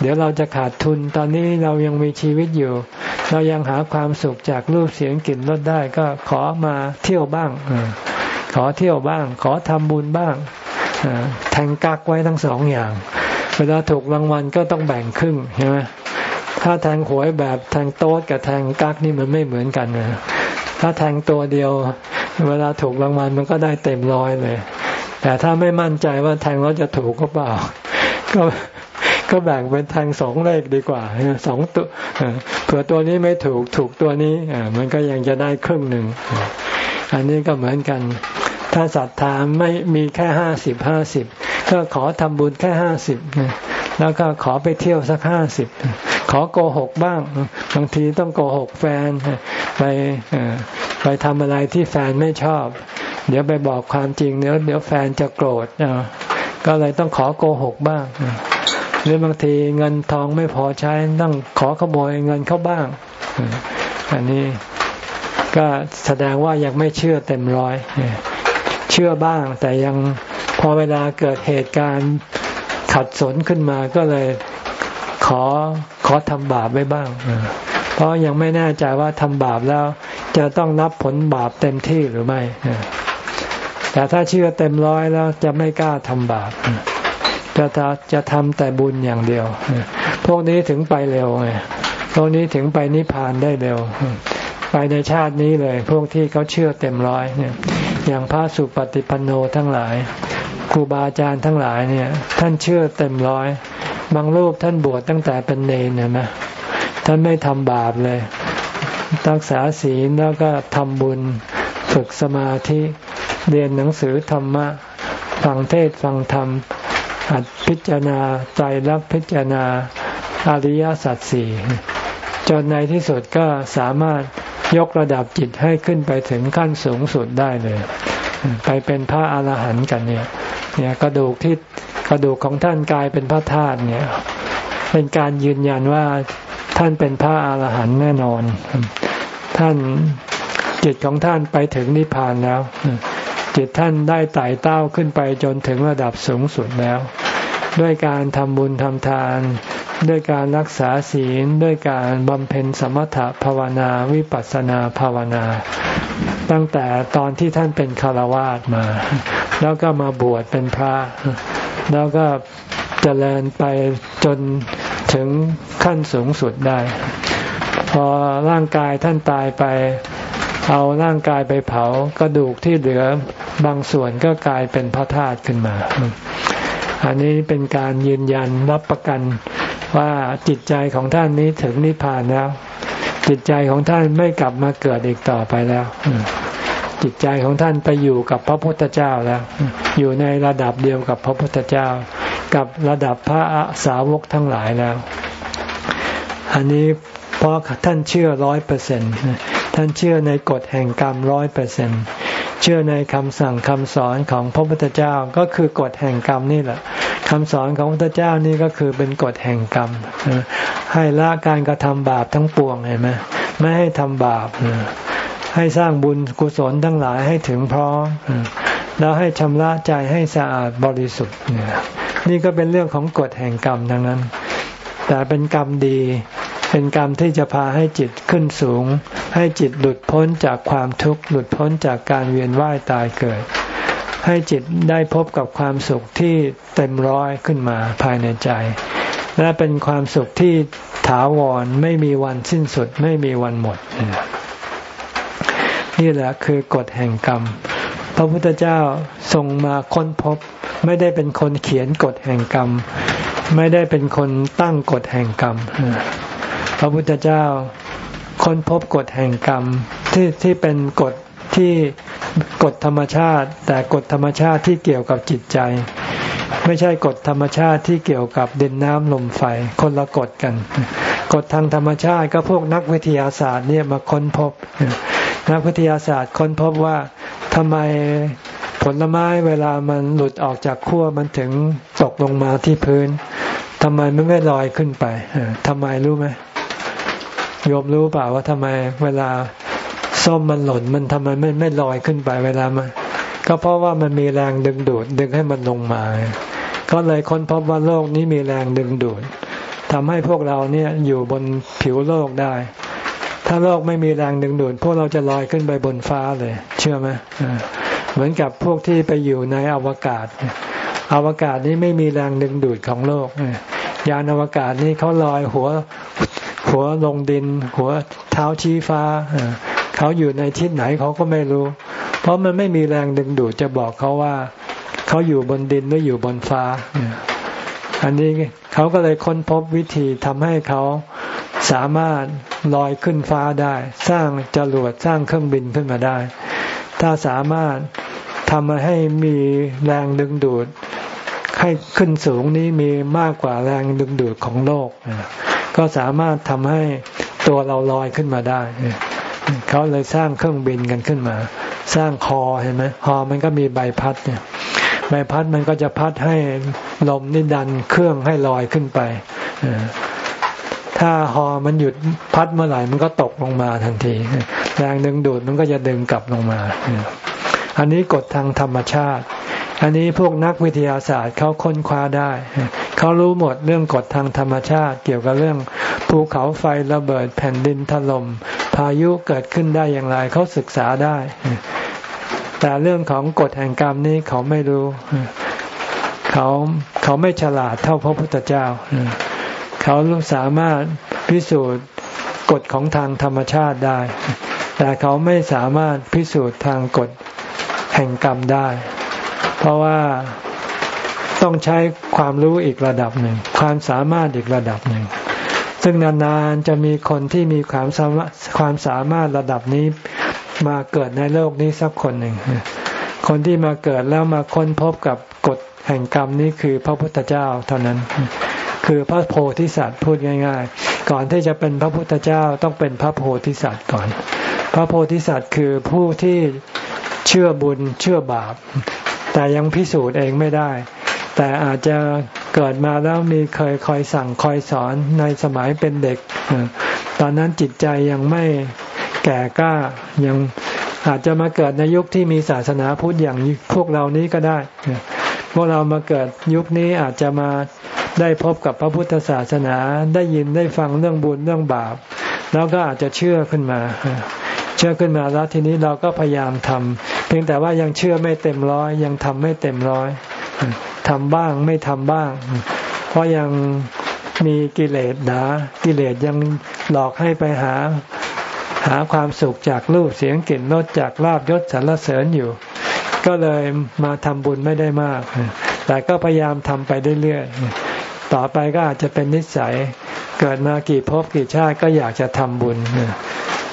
เดี๋ยวเราจะขาดทุน ตอนนี้เรายังมีชีวิตอยู่ เรายังหาความสุขจากรูปเสียงกลิ่นรสได้ก็ขอมาเที่ยวบ้างขอเที่ยวบ้าง ขอทำบุญบ้างแทงกักไว้ทั้งสองอย่าง เวลาถูกรางวัลก็ต้องแบ่งครึ่งใช่ไหม ถ้าแทงหวยแบบแทงโต๊ดกับแทงกักนี่มันไม่เหมือนกันนะถ้าแทงตัวเดียว เวลาถูกรางวัลมันก็ได้เต็มร้อยเลย แต่ถ้าไม่มั่นใจว่าแทงแล้วจะถูกก็เปล่า ก็ก็แบ่งเป็นแทงสองเลขดีกว่าสองตัวเผื่อตัวนี้ไม่ถูกถูกตัวนี้มันก็ยังจะได้ครึ่งหนึ่งอันนี้ก็เหมือนกัน ถ้าศรัทธาไม่มีแค่ห้าสิบห้าสิบก็ขอทำบุญแค่ห้าสิบแล้วก็ขอไปเที่ยวสักห้าสิบ ขอโกหกบ้าง บางทีต้องโกหกแฟน ไปไปทำอะไรที่แฟนไม่ชอบ เดี๋ยวไปบอกความจริงเดี๋ยวเดี๋ยวแฟนจะโกรธก็เลยต้องขอโกหกบ้าง หรือบางทีเงินทองไม่พอใช้ต้องขอขโมยเงินเขาบ้าง อันนี้ก็แสดงว่ายังไม่เชื่อเต็มร้อย เชื่อบ้าง แต่ยังพอเวลาเกิดเหตุการณ์ขัดสนขึ้นมาก็เลยขอ ขอทำบาปไว้บ้าง เพราะยังไม่แน่ใจว่าทำบาปแล้ว จะต้องรับผลบาปเต็มที่หรือไม่ แต่ถ้าเชื่อเต็มร้อยแล้วจะไม่กล้าทำบาป จะจะทำแต่บุญอย่างเดียว พวกนี้ถึงไปเร็วไง พวกนี้ถึงไปนิพพานได้เร็ว ไปในชาตินี้เลย พวกที่เขาเชื่อเต็มร้อยเนี่ย อย่างพระสุปฏิปันโนทั้งหลายครูบาอาจารย์ทั้งหลายเนี่ย ท่านเชื่อเต็มร้อย บางรูปท่านบวชตั้งแต่เป็นเนรเนี่ยนะท่านไม่ทำบาปเลยรักษาศีลแล้วก็ทำบุญฝึกสมาธิเรียนหนังสือธรรมะ ฟังเทศฟังธรรมหัดพิจารณาใจรักพิจารณาอริยสัจสี่จนในที่สุดก็สามารถยกระดับจิตให้ขึ้นไปถึงขั้นสูงสุดได้เลย ไปเป็นพระอาหารหันต์กันเนี่ยเนี่ยกระดูกที่ กระดูกของท่านกลายเป็นพระธาตุเนี่ย เป็นการยืนยันว่าท่านเป็นพระอาหารหันต์แน่นอน ท่านจิตของท่านไปถึงนิพพานแล้ว จิตท่านได้ไต่เต้าขึ้นไปจนถึงระดับสูงสุดแล้ว ด้วยการทำบุญทำทาน ด้วยการรักษาศีล ด้วยการบำเพ็ญสมถภาวนาวิปัสสนาภาวนา ตั้งแต่ตอนที่ท่านเป็นคารวาสมา แล้วก็มาบวชเป็นพระ แล้วก็เจริญไปจนถึงขั้นสูงสุดได้ พอร่างกายท่านตายไป เอาร่างกายไปเผากระดูกที่เหลือบางส่วนก็กลายเป็นพระธาตุขึ้นมา อันนี้เป็นการยืนยันรับประกันว่าจิตใจของท่านนี้ถึงนิพพานแล้ว จิตใจของท่านไม่กลับมาเกิดอีกต่อไปแล้ว จิตใจของท่านไปอยู่กับพระพุทธเจ้าแล้ว อยู่ในระดับเดียวกับพระพุทธเจ้า กับระดับพระสาวกทั้งหลายแล้ว อันนี้เพราะท่านเชื่อร้อยเปอร์เซ็นต์ท่านเชื่อในกฎแห่งกรรมร้อยเปอร์เซ็นเชื่อในคำสั่งคำสอนของพระพุทธเจ้าก็คือกฎแห่งกรรมนี่แหละคำสอนของพระพุทธเจ้านี่ก็คือเป็นกฎแห่งกรรมให้ละการกระทำบาปทั้งปวงเห็นไหมไม่ให้ทำบาป ให้สร้างบุญกุศลทั้งหลายให้ถึงพร้อมแล้วให้ชำระใจให้สะอาดบริสุทธิ์นี่ก็เป็นเรื่องของกฎแห่งกรรมทั้งนั้น แต่เป็นกรรมดี เป็นกรรมที่จะพาให้จิตขึ้นสูง ให้จิตหลุดพ้นจากความทุกข์หลุดพ้นจากการเวียนว่ายตายเกิด ให้จิตได้พบกับความสุขที่เต็มร้อยขึ้นมาภายในใจ และเป็นความสุขที่ถาวรไม่มีวันสิ้นสุดไม่มีวันหมด นี่แหละคือกฎแห่งกรรม พระพุทธเจ้าทรงมาค้นพบ ไม่ได้เป็นคนเขียนกฎแห่งกรรม ไม่ได้เป็นคนตั้งกฎแห่งกรรม พระพุทธเจ้าค้นพบกฎแห่งกรรมที่ที่เป็นกฎที่กฎธรรมชาติ แต่กฎธรรมชาติที่เกี่ยวกับจิตใจ ไม่ใช่กฎธรรมชาติที่เกี่ยวกับดินน้ำลมไฟคนละกฎกัน กฎทางธรรมชาติก็พวกนักวิทยาศาสตร์เนี่ยมาค้นพบ นักวิทยาศาสตร์ค้นพบว่าทำไมผลไม้เวลามันหลุดออกจากขั้วมันถึงตกลงมาที่พื้นทำไมมันไม่ลอยขึ้นไปทำไมรู้ไหมโยมรู้เปล่าว่าทำไมเวลาส้มมันหล่นมันทำไมไม่ไม่ลอยขึ้นไปเวลามันก็เพราะว่ามันมีแรงดึงดูดดึงให้มันลงมา ก็เลยค้นพบว่าโลกนี้มีแรงดึงดูดทำให้พวกเราเนี่ยอยู่บนผิวโลกได้ ถ้าโลกไม่มีแรงดึงดูดพวกเราจะลอยขึ้นไปบนฟ้าเลย เชื่อไหมเหมือนกับพวกที่ไปอยู่ในอวกาศอวกาศนี้ไม่มีแรงดึงดูดของโลกยานอวกาศนี้เขาลอยหัวหัวลงดิน หัวเท้าชี้ฟ้าเขาอยู่ในทิศไหนเขาก็ไม่รู้ เพราะมันไม่มีแรงดึงดูดจะบอกเขาว่าเขาอยู่บนดินหรืออยู่บนฟ้า อันนี้เขาก็เลยค้นพบวิธีทำให้เขา สามารถลอยขึ้นฟ้าได้ สร้างจรวดสร้างเครื่องบินขึ้นมาได้ ถ้าสามารถทำให้มีแรงดึงดูด ให้ขึ้นสูงนี้มีมากกว่าแรงดึงดูดของโลก ก็สามารถทำให้ตัวเราลอยขึ้นมาได้ เขาเลยสร้างเครื่องบินกันขึ้นมา สร้างคอเห็นไหมคอมันก็มีใบพัดเนี่ยใบพัดมันก็จะพัดให้ลมนี่ดันเครื่องให้ลอยขึ้นไป ถ้าหอมันหยุดพัดเมื่อไหร่มันก็ตกลงมาทันที แรงดึงดูดมันก็จะดึงกลับลงมา อันนี้กฎทางธรรมชาติ อันนี้พวกนักวิทยาศาสตร์เขาค้นคว้าได้ เขารู้หมดเรื่องกฎทางธรรมชาติ เกี่ยวกับเรื่องภูเขาไฟระเบิดแผ่นดินถล่มพายุเกิดขึ้นได้อย่างไรเขาศึกษาได้ แต่เรื่องของกฎแห่งกรรมนี้เขาไม่รู้ เขาเขาไม่ฉลาดเท่าพระพุทธเจ้า เขาสามารถพิสูจน์กฎของทางธรรมชาติได้ แต่เขาไม่สามารถพิสูจน์ทางกฎแห่งกรรมได้ เพราะว่าต้องใช้ความรู้อีกระดับหนึ่ง ความสามารถอีกระดับหนึ่ง ซึ่งนานๆจะมีคนที่มีความสามารถความสามารถระดับนี้มาเกิดในโลกนี้สักคนหนึ่ง คนที่มาเกิดแล้วมาค้นพบกับกฎแห่งกรรมนี้คือพระพุทธเจ้าเท่านั้น คือพระโพธิสัตว์พูดง่าย ๆ ก่อนที่จะเป็นพระพุทธเจ้าต้องเป็นพระโพธิสัตว์ก่อน พระโพธิสัตว์คือผู้ที่เชื่อบุญเชื่อบาป แต่ยังพิสูจน์เองไม่ได้ แต่อาจจะเกิดมาแล้วมีเคยคอยสั่งคอยสอนในสมัยเป็นเด็ก ตอนนั้นจิตใจยังไม่แก่กล้ายังอาจจะมาเกิดในยุคที่มีศาสนาพุทธอย่างพวกเรานี้ก็ได้ พวกเรามาเกิดยุคนี้อาจจะมา ได้พบกับพระพุทธศาสนาได้ยินได้ฟังเรื่องบุญเรื่องบาป แล้วก็อาจจะเชื่อขึ้นมา เชื่อขึ้นมาแล้วทีนี้เราก็พยายามทำเพียงแต่ว่ายังเชื่อไม่เต็มร้อย ยังทำไม่เต็มร้อยทำบ้างไม่ทำบ้าง เพราะยังมีกิเลสหนากิเลสยังหลอกให้ไปหาหาความสุขจากรูปเสียงกลิ่นรสจากลาบยศสรรเสริญอยู่ ก็เลยมาทำบุญไม่ได้มาก แต่ก็พยายามทำไปเรื่อยๆ ต่อไปก็อาจจะเป็นนิสัย เกิดมากี่ภพกี่ชาติก็อยากจะทำบุญ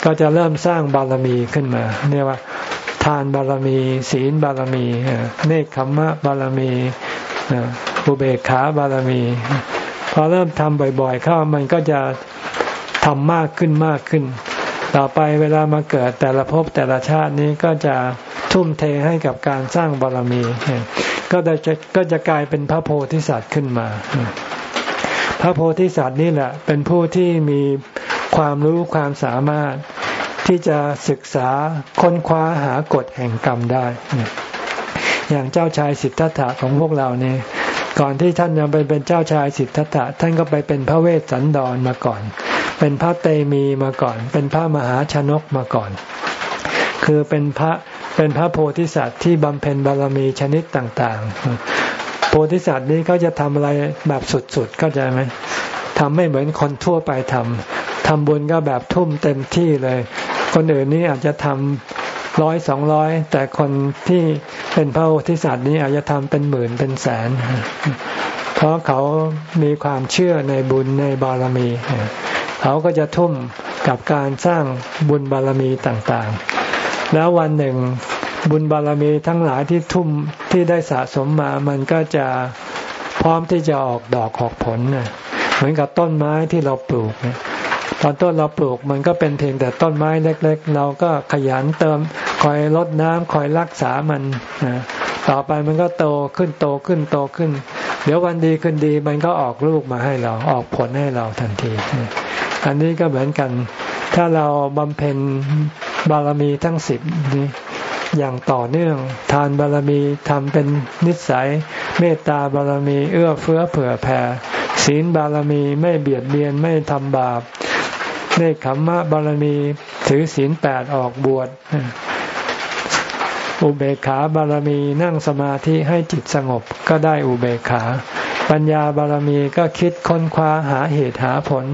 ก็จะเริ่มสร้างบารมีขึ้นมาเรียกว่า ทานบารมี ศีลบารมีเนคขมมะบารมีอุเบกขาบารมี พอเริ่มทำบ่อยๆ เข้ามันก็จะทำมากขึ้นมากขึ้น ต่อไปเวลามาเกิดแต่ละภพแต่ละชาตินี้ก็จะ ทุ่มเทให้กับการสร้างบารมี ก็จะก็จะกลายเป็นพระโพธิสัตว์ขึ้นมา พระโพธิสัตว์นี่แหละ เป็นผู้ที่มีความรู้ความสามารถที่จะศึกษาค้นคว้าหากฎแห่งกรรมได้ อย่างเจ้าชายสิทธัตถะของพวกเราเนี่ก่อนที่ท่านยังไปเป็นเจ้าชายสิทธัตถะท่านก็ไปเป็นพระเวสสันดรมาก่อน เป็นพระเตมีมาก่อน เป็นพระมหาชนกมาก่อน คือเป็นพระ เป็นพระโพธิสัตว์ที่บำเพ็ญบารมีชนิดต่างๆ โพธิสัตว์นี้เขาจะทำอะไรแบบสุดๆเข้าใจไหมทำไม่เหมือนคนทั่วไปทำทำบุญก็แบบทุ่มเต็มที่เลย คนอื่นนี้อาจจะทำร้อยสองร้อยแต่คนที่เป็นพระโพธิสัตว์นี้อาจจะทำเป็นหมื่นเป็นแสน เพราะเขามีความเชื่อในบุญในบารมี เขาก็จะทุ่มกับการสร้างบุญบารมีต่างๆ แล้ววันหนึ่งบุญบารมีทั้งหลายที่ทุ่มที่ได้สะสมมามันก็จะพร้อมที่จะออกดอกออกผลเหมือนกับต้นไม้ที่เราปลูกตอนต้นเราปลูกมันก็เป็นเพียงแต่ต้นไม้เล็ก ๆ เราก็ขยันเติมคอยรดน้ำคอยรักษามันต่อไปมันก็โตขึ้นโตขึ้นโตขึ้น เดี๋ยววันดีขึ้นดีมันก็ออกลูกมาให้เราออกผลให้เราทันที อันนี้ก็เหมือนกัน ถ้าเราบำเพ็ญ บารมีทั้งสิบนี้อย่างต่อเนื่อง ทานบารมีทำเป็นนิสัย เมตตาบารมีเอื้อเฟื้อเผื่อแผ่ศีลบารมีไม่เบียดเบียนไม่ทำบาปเนคขมมะบารมีถือศีลแปดออกบวชอุเบกขาบารมีนั่งสมาธิให้จิตสงบก็ได้อุเบกขา ปัญญาบารมีก็คิดค้นคว้าหาเหตุหาผล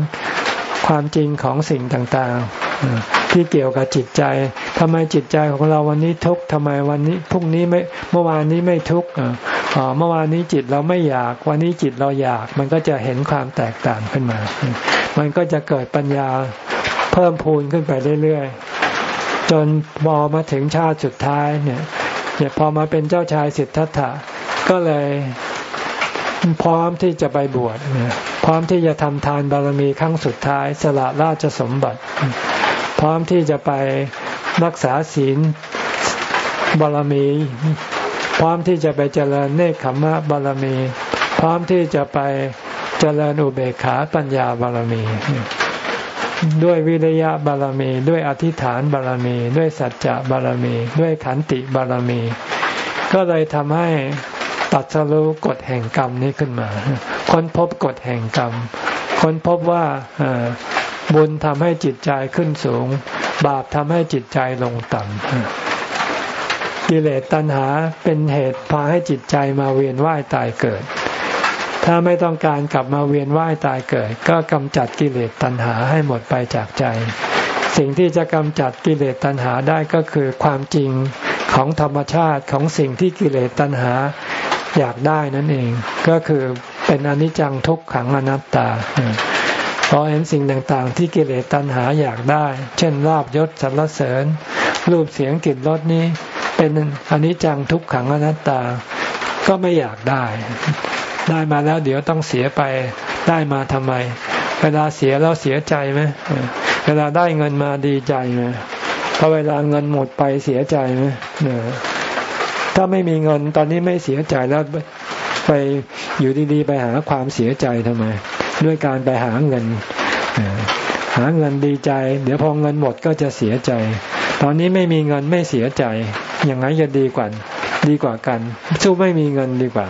ความจริงของสิ่งต่างๆ ที่เกี่ยวกับจิตใจทำไมจิตใจของเราวันนี้ทุกข์ทำไมวันนี้พรุ่งนี้ไม่เมื่อวานนี้ไม่ทุกข์เมื่อวานนี้จิตเราไม่อยาก วันนี้จิตเราอยาก มันก็จะเห็นความแตกต่างขึ้นมา มันก็จะเกิดปัญญาเพิ่มพูนขึ้นไปเรื่อยๆจนพอมาถึงชาติสุดท้ายเนี่ยพอมาเป็นเจ้าชายสิทธัตถะก็เลยพร้อมที่จะไปบวชพร้อมที่จะทำทานบารมีครั้งสุดท้าย สละราชสมบัติ พร้อมที่จะไปรักษาศีลบารมี พร้อมที่จะไปเจริญเนคขมะบารมี พร้อมที่จะไปเจริญอุเบกขาปัญญาบารมี ด้วยวิริยะบารมี ด้วยอธิษฐานบารมี ด้วยสัจจะบารมี ด้วยขันติบารมี ก็เลยทำให้ตัดสรู้กฎแห่งกรรมนี้ขึ้นมา ค้นพบกฎแห่งกรรม ค้นพบว่า บุญทำให้จิตใจขึ้นสูง บาปทำให้จิตใจลงต่ำกิเลสตัณหาเป็นเหตุพาให้จิตใจมาเวียนว่ายตายเกิด ถ้าไม่ต้องการกลับมาเวียนว่ายตายเกิด ก็กำจัดกิเลสตัณหาให้หมดไปจากใจ สิ่งที่จะกำจัดกิเลสตัณหาได้ก็คือความจริงของธรรมชาติของสิ่งที่กิเลสตัณหาอยากได้นั่นเอง ก็คือเป็นอนิจจังทุกขังอนัตตา พอเห็นสิ่งต่างๆ ที่กิเลสตัณหาอยากได้ เช่นลาบยศสรรเสริญ รูปเสียงกลิ่นรสนี้ เป็นอนิจจังทุกขังอนัตตา ก็ไม่อยากได้ ได้มาแล้วเดี๋ยวต้องเสียไปได้มาทำไม เวลาเสียแล้วเสียใจไหมเวลาได้เงินมาดีใจไหมพอเวลาเงินหมดไปเสียใจไหมถ้าไม่มีเงินตอนนี้ไม่เสียใจแล้วไปอยู่ดีๆ ไปหาความเสียใจทำไม ด้วยการไปหาเงิน หาเงินดีใจ เดี๋ยวพอเงินหมดก็จะเสียใจ ตอนนี้ไม่มีเงินไม่เสียใจ อย่างไรจะดีกว่าดีกว่ากัน สู้ไม่มีเงินดีกว่า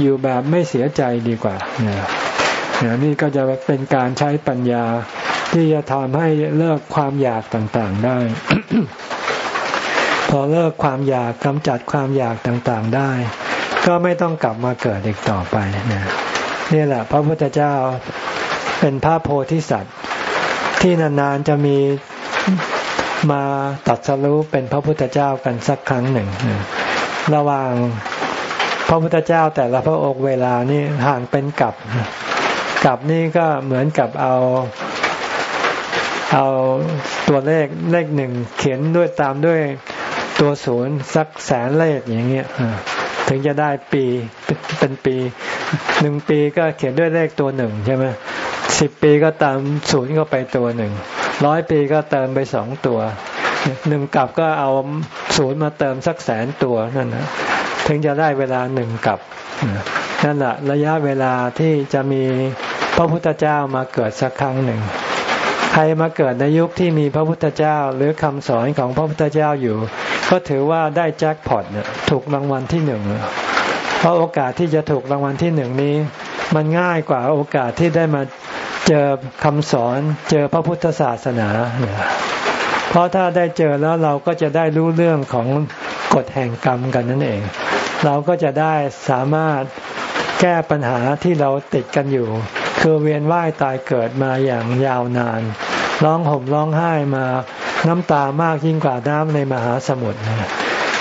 อยู่แบบไม่เสียใจดีกว่าเนี่ยนี่ก็จะเป็นการใช้ปัญญาที่จะทำให้เลิกความอยากต่างๆได้ พอเลิกความอยากกำจัดความอยากต่างๆได้ ก็ไม่ต้องกลับมาเกิดอีกต่อไปนะ นี่แหละ พระพุทธเจ้าเป็นพระโพธิสัตว์ ที่นานๆจะมีมาตัดสรู้เป็นพระพุทธเจ้ากันสักครั้งหนึ่ง ระหว่างพระพุทธเจ้าแต่ละพระองค์เวลานี่ห่างเป็นกับกับนี่ก็เหมือนกับเอาเอาตัวเลขเลขหนึ่งเขียนด้วยตามด้วยตัวศูนย์สักแสนเลขอย่างเงี้ยถึงจะได้ปีเป็นปี หนึ่งปีก็เขียนด้วยเลขตัวหนึ่งใช่ไหมสิบปีก็ตามศูนย์ก็ไปตัวหนึ่งร้อยปีก็เติมไปสองตัวหนึ่งกลับก็เอาศูนย์มาเติมสักแสนตัวนั่นนะถึงจะได้เวลาหนึ่งกลับนั่นแหละระยะเวลาที่จะมีพระพุทธเจ้ามาเกิดสักครั้งหนึ่ง ใครมาเกิดในยุคที่มีพระพุทธเจ้าหรือคำสอนของพระพุทธเจ้าอยู่ ก็ถือว่าได้แจ็คพอตถูกรางวัลที่หนึ่ง เพราะโอกาสที่จะถูกรางวัลที่หนึ่งนี้ มันง่ายกว่าโอกาสที่ได้มาเจอคำสอน เจอพระพุทธศาสนาเนี่ยเพราะถ้าได้เจอแล้วเราก็จะได้รู้เรื่องของกฎแห่งกรรมกันนั่นเอง เราก็จะได้สามารถแก้ปัญหาที่เราติดกันอยู่ คือเวียนว่ายตายเกิดมาอย่างยาวนาน ร้องห่มร้องไห้มาน้ำตามากยิ่งกว่าน้ำในมหาสมุทร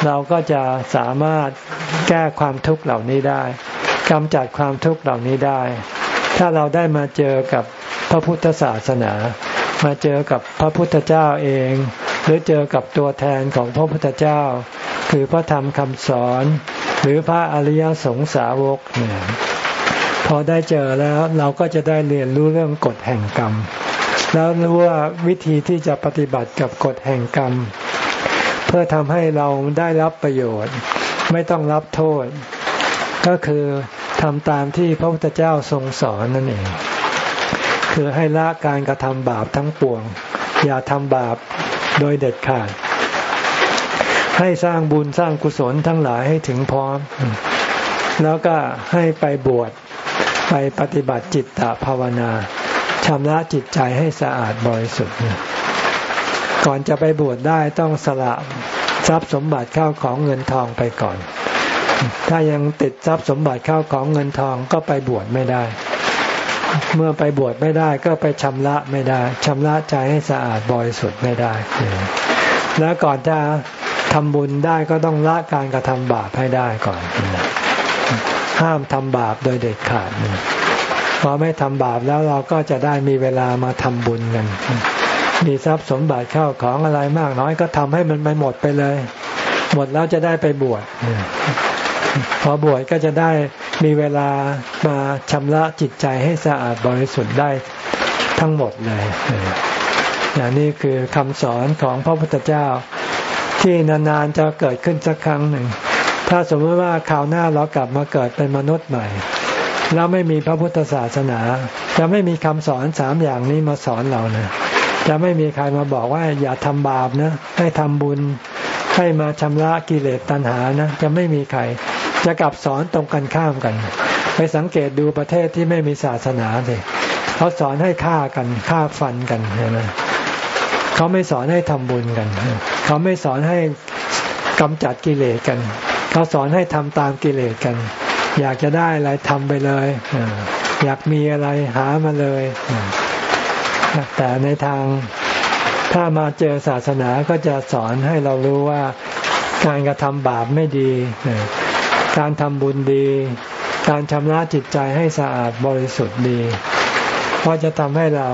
เราก็จะสามารถ แก้ความทุกข์เหล่านี้ได้กำจัดความทุกข์เหล่านี้ได้ ถ้าเราได้มาเจอกับพระพุทธศาสนา มาเจอกับพระพุทธเจ้าเอง หรือเจอกับตัวแทนของพระพุทธเจ้า คือพระธรรมคำสอน หรือพระอริยสงสาวกเนี่ยพอได้เจอแล้วเราก็จะได้เรียนรู้เรื่องกฎแห่งกรรม แล้วรู้ว่าวิธีที่จะปฏิบัติกับกฎแห่งกรรม เพื่อทำให้เราได้รับประโยชน์ ไม่ต้องรับโทษ ก็คือทำตามที่พระพุทธเจ้าทรงสอนนั่นเอง คือให้ละการกระทำบาปทั้งปวง อย่าทำบาปโดยเด็ดขาด ให้สร้างบุญสร้างกุศลทั้งหลายให้ถึงพร้อม แล้วก็ให้ไปบวชไปปฏิบัติจิตตภาวนาชำระจิตใจให้สะอาดบริสุทธิ์ก่อนจะไปบวชได้ต้องสละ ทรัพย์สมบัติเข้าของเงินทองไปก่อน ถ้ายังติดทรัพย์สมบัติเข้าของเงินทองก็ไปบวชไม่ได้ เมื่อไปบวชไม่ได้ก็ไปชำระไม่ได้ชำระใจให้สะอาดบริสุทธิ์ไม่ได้ แล้วก่อนจะทำบุญได้ก็ต้องละการกระทำบาปให้ได้ก่อน ห้ามทำบาปโดยเด็ดขาดพอไม่ทำบาปแล้วเราก็จะได้มีเวลามาทำบุญกัน มีทรัพย์สมบัติเข้าของอะไรมากน้อยก็ทำให้มันไปหมดไปเลย หมดแล้วจะได้ไปบวชพอบวชก็จะได้มีเวลามาชำระจิตใจให้สะอาดบริสุทธิ์ได้ทั้งหมดเลยอย่างนี้คือคำสอนของพระพุทธเจ้า ที่นานๆจะเกิดขึ้นสักครั้งหนึ่ง ถ้าสมมติว่าคราวหน้าเรากลับมาเกิดเป็นมนุษย์ใหม่ แล้วไม่มีพระพุทธศาสนา จะไม่มีคำสอนสามอย่างนี้มาสอนเรานะ จะไม่มีใครมาบอกว่าอย่าทำบาปนะ ให้ทำบุญ ให้มาชำระกิเลสตัณหานะ จะไม่มีใคร จะกลับสอนตรงกันข้ามกัน ไปสังเกตดูประเทศที่ไม่มีศาสนาสิเขาสอนให้ฆ่ากันฆ่าฟันกันใช่ไหมเขาไม่สอนให้ทำบุญกัน เขาไม่สอนให้กำจัดกิเลสกัน เขาสอนให้ทำตามกิเลสกัน อยากจะได้อะไรทำไปเลย อยากมีอะไรหามาเลย แต่ในทางถ้ามาเจอศาสนาก็จะสอนให้เรารู้ว่าการกระทำบาปไม่ดี การทำบุญดี การชำระจิตใจให้สะอาดบริสุทธิ์ดี เพราะจะทำให้เรา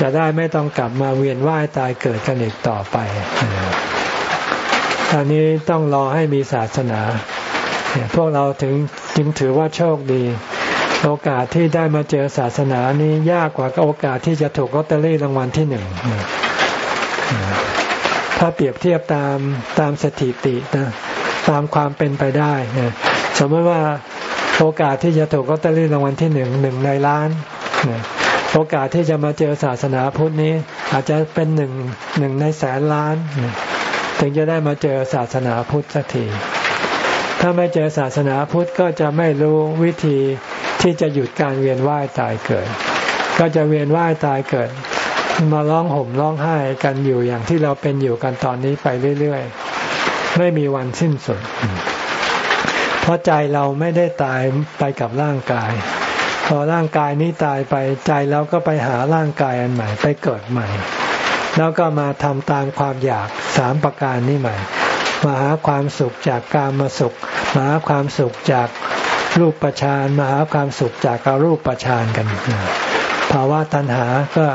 จะได้ไม่ต้องกลับมาเวียนว่ายตายเกิดกันอีกต่อไปอันนี้ต้องรอให้มีศาสนา พวกเราถึงจึงถือว่าโชคดี โอกาสที่ได้มาเจอศาสนานี้ยากกว่าโอกาสที่จะถูกลอตเตอรี่รางวัลที่หนึ่งถ้าเปรียบเทียบตามตามสถิตินะตามความเป็นไปได้นะสมมติว่าโอกาสที่จะถูกลอตเตอรี่รางวัลที่หนึ่งหนึ่งในล้านนะโอกาสที่จะมาเจอศาสนาพุทธนี้ อาจจะเป็นหนึ่งหนึ่งในแสนล้านถึงจะได้มาเจอศาสนาพุทธสักทีถ้าไม่เจอศาสนาพุทธก็จะไม่รู้วิธี ที่จะหยุดการเวียนว่ายตายเกิด ก็จะเวียนว่ายตายเกิด มาร้องห่มร้องไห้กันอยู่อย่างที่เราเป็นอยู่กันตอนนี้ไปเรื่อยๆ ไม่มีวันสิ้นสุด เพราะใจเราไม่ได้ตายไปกับร่างกาย พอร่างกายนี้ตายไปใจเราก็ไปหาร่างกายอันใหม่ไปเกิดใหม่ แล้วก็มาทำตามความอยากสามประการนี้ใหม่มาหาความสุขจากการมาสุข มาหาความสุขจาก รูปประชานมาหาความสุขจากการูปประชานกันภาวะตัณหาก็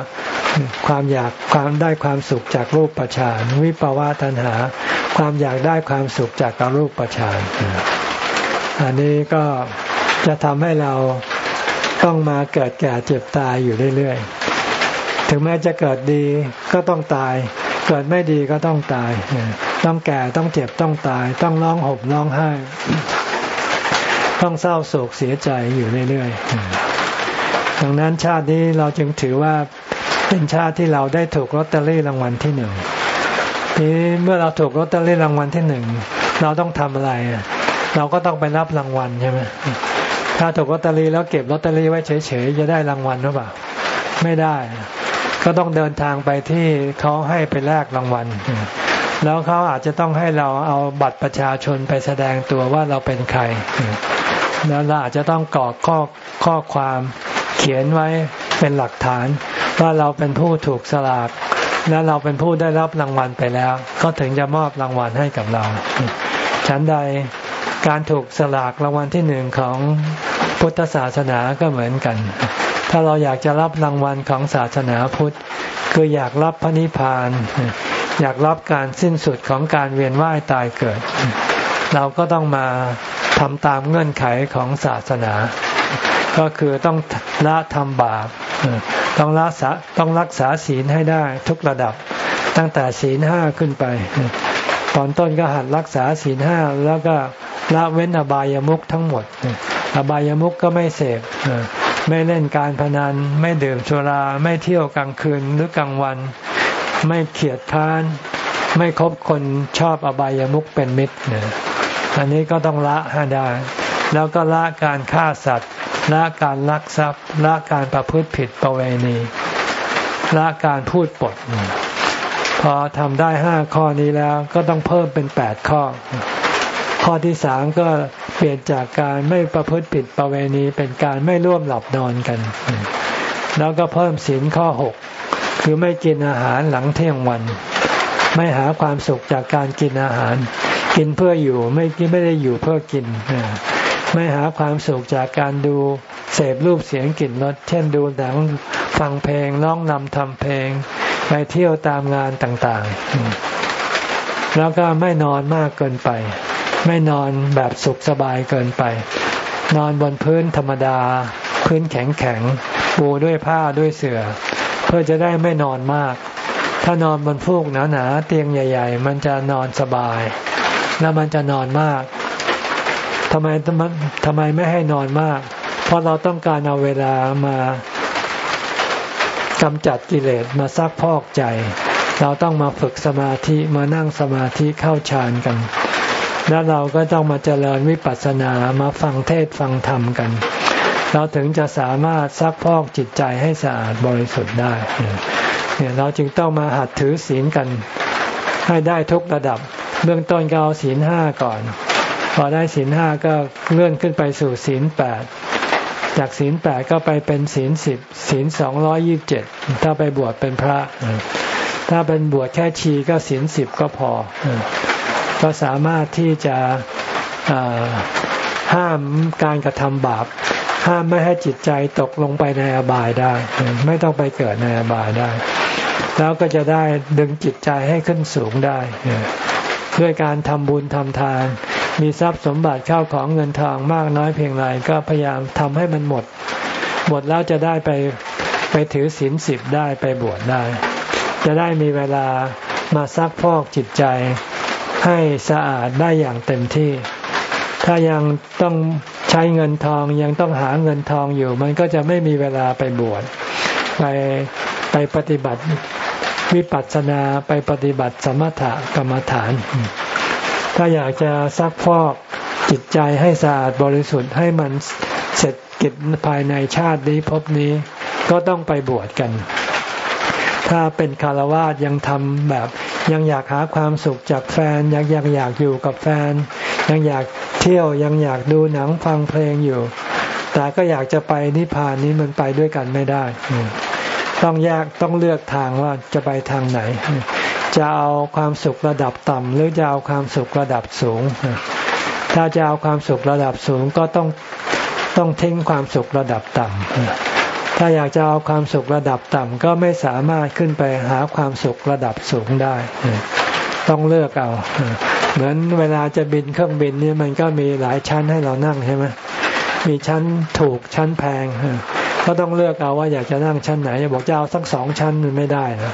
ความอยากความได้ความสุขจากรูปประชานวิภาวะตัณหา ความอยากได้ความสุขจากการรูปประชานอันนี้ก็จะทำให้เราต้องมาเกิดแก่เจ็บตายอยู่เรื่อยๆ ถึงแม้จะเกิดดีก็ต้องตาย เกิดไม่ดีก็ต้องตาย ต้องแก่ต้องเจ็บต้องตาย ต้องร้องห่มร้องไห้ ต้องเศร้าโศกเสียใจอยู่เรื่อยๆ ดังนั้นชาตินี้เราจึงถือว่าเป็นชาติที่เราได้ถูกลอตเตอรี่รางวัลที่หนึ่งทีนี้เมื่อเราถูกลอตเตอรี่รางวัลที่หนึ่งเราต้องทำอะไร เราก็ต้องไปรับรางวัลใช่ไหมถ้าถูกลอตเตอรี่แล้วเก็บลอตเตอรี่ไว้เฉยๆจะได้รางวัลหรือเปล่า ไม่ได้ ก็ต้องเดินทางไปที่เขาให้ไปแลกรางวัลแล้วเขาอาจจะต้องให้เราเอาบัตรประชาชนไปแสดงตัวว่าเราเป็นใคร แล้วเราอาจจะต้องกรอกข้อข้อความเขียนไว้เป็นหลักฐาน ว่าเราเป็นผู้ถูกสลาก และเราเป็นผู้ได้รับรางวัลไปแล้วก็ถึงจะมอบรางวัลให้กับเรา ฉันใดการถูกสลากรางวัลที่หนึ่งของพุทธศาสนาก็เหมือนกัน ถ้าเราอยากจะรับรางวัลของศาสนาพุทธ คืออยากรับพระนิพพาน อยากรับการสิ้นสุดของการเวียนว่ายตายเกิด เราก็ต้องมา ทำตามเงื่อนไขของศาสนา ก็คือต้องละทำบาปต้องรักษาต้องรักษาศีลให้ได้ทุกระดับ ตั้งแต่ศีลห้าขึ้นไป ตอนต้นก็หัดรักษาศีลห้าแล้วก็ละเว้นอบายามุขทั้งหมด อบายามุขก็ไม่เสพไม่เล่นการพนัน ไม่ดื่มสุรา ไม่เที่ยวกลางคืนหรือกลางวัน ไม่เขียดค้าน ไม่คบคนชอบอบายามุขเป็นมิตรเนี่ย อันนี้ก็ต้องละให้ได้ แล้วก็ละการฆ่าสัตว์ละการลักทรัพย์ละการประพฤติผิดประเวณีละการพูดปด พอทำได้ห้าข้อนี้แล้วก็ต้องเพิ่มเป็นแปดข้อ ข้อที่สามก็เปลี่ยนจากการไม่ประพฤติผิดประเวณีเป็นการไม่ร่วมหลับนอนกัน แล้วก็เพิ่มศีลข้อหกคือไม่กินอาหารหลังเที่ยงวัน ไม่หาความสุขจากการกินอาหาร กินเพื่ออยู่ไม่ไม่ได้อยู่เพื่อกินไม่หาความสุขจากการดูเสพรูปเสียงกลิ่นรสเช่นดูหนังฟังเพลงร้องนำทำเพลง ไปเที่ยวตามงานต่างๆ แล้วก็ไม่นอนมากเกินไป ไม่นอนแบบสุขสบายเกินไป นอนบนพื้นธรรมดา พื้นแข็งๆปูด้วยผ้าด้วยเสือ่อ เพื่อจะได้ไม่นอนมาก ถ้านอนบนฟูกหนาๆเตียงใหญ่ ๆ มันจะนอนสบาย แล้วมันจะนอนมากทำไมทำไมไม่ให้นอนมาก เพราะเราต้องการเอาเวลามากำจัดกิเลสมาซักพอกใจ เราต้องมาฝึกสมาธิมานั่งสมาธิเข้าฌานกัน แล้วเราก็ต้องมาเจริญวิปัสสนามาฟังเทศฟังธรรมกัน เราถึงจะสามารถซักพอกจิตใจให้สะอาดบริสุทธิ์ได้เนี่ยเราจึงต้องมาหัดถือศีลกัน ให้ได้ทุกระดับ เบื้องต้นก็เอาศีลห้าก่อน พอได้ศีลห้าก็เลื่อนขึ้นไปสู่ศีลแปดจากศีลแปดก็ไปเป็นศีลสิบศีลสองร้อยี่บเจ็ดถ้าไปบวชเป็นพระ ถ้าเป็นบวชแค่ชีก็ศีลสิบก็พอ ก็สามารถที่จะห้ามการกระทำบาป ห้ามไม่ให้จิตใจตกลงไปในอบายได้ ไม่ต้องไปเกิดในอบายได้ แล้วก็จะได้ดึงจิตใจให้ขึ้นสูงได้ ด้วยการทำบุญทำทาน มีทรัพย์สมบัติเข้าของเงินทองมากน้อยเพียงไรก็พยายามทำให้มันหมด หมดแล้วจะได้ไปไปถือศีลสิบได้ไปบวชได้ จะได้มีเวลามาซักพอกจิตใจ ให้สะอาดได้อย่างเต็มที่ ถ้ายังต้องใช้เงินทองยังต้องหาเงินทองอยู่ มันก็จะไม่มีเวลาไปบวชไปไปปฏิบัติ วิปัสสนาไปปฏิบัติสมถกรรมฐาน ถ้าอยากจะซักพอกจิตใจให้สะอาดบริสุทธิ์ให้มันเสร็จกิจภายในชาตินี้พบนี้ก็ต้องไปบวชกัน ถ้าเป็นคารวะยังทำแบบยังอยากหาความสุขจากแฟนยังยังอยากอยู่กับแฟน ยังอยากเที่ยวยังอยากดูหนังฟังเพลงอยู่ แต่ก็อยากจะไปนิพพานนี้มันไปด้วยกันไม่ได้ ต้องแยกต้องเลือกทางว่าจะไปทางไหน จะเอาความสุขระดับต่ำหรือจะเอาความสุขระดับสูง ถ้าจะเอาความสุขระดับสูงก็ต้องต้องทิ้งความสุขระดับต่ำถ้าอยากจะเอาความสุขระดับต่ำก็ไม่สามารถขึ้นไปหาความสุขระดับสูงได้ ต้องเลือกเอาเหมือนเวลาจะบินเครื่องบินนี่มันก็มีหลายชั้นให้เรานั่งใช่ไหมมีชั้นถูกชั้นแพง ก็ต้องเลือกเอาว่าอยากจะนั่งชั้นไหนบอกจะเอาสักสองชั้นมันไม่ได้นะ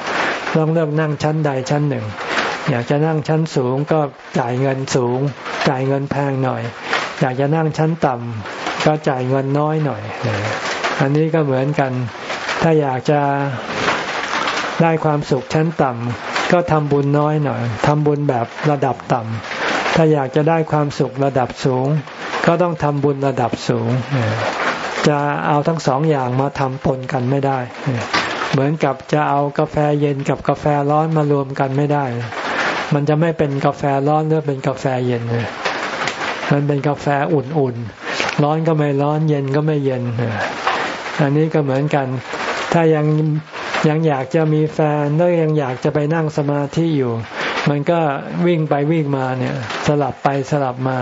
ต้องเลือกนั่งชั้นใดชั้นหนึ่ง อยากจะนั่งชั้นสูงก็จ่ายเงินสูง จ่ายเงินแพงหน่อย อยากจะนั่งชั้นต่ำก็จ่ายเงินน้อยหน่อย อันนี้ก็เหมือนกัน ถ้าอยากจะได้ความสุขชั้นต่ำก็ทำบุญน้อยหน่อยทำบุญแบบระดับต่ำถ้าอยากจะได้ความสุขระดับสูง ก็ต้องทำบุญระดับสูง จะเอาทั้งสองอย่างมาทำปนกันไม่ได้ เหมือนกับจะเอากาแฟเย็นกับกาแฟร้อนมารวมกันไม่ได้ มันจะไม่เป็นกาแฟร้อนหรือเป็นกาแฟเย็น มันเป็นกาแฟอุ่นๆ ร้อนก็ไม่ร้อนเย็นก็ไม่เย็น อันนี้ก็เหมือนกัน ถ้ายังยังอยากจะมีแฟนแล้วยังอยากจะไปนั่งสมาธิอยู่ มันก็วิ่งไปวิ่งมาเนี่ย สลับไปสลับมา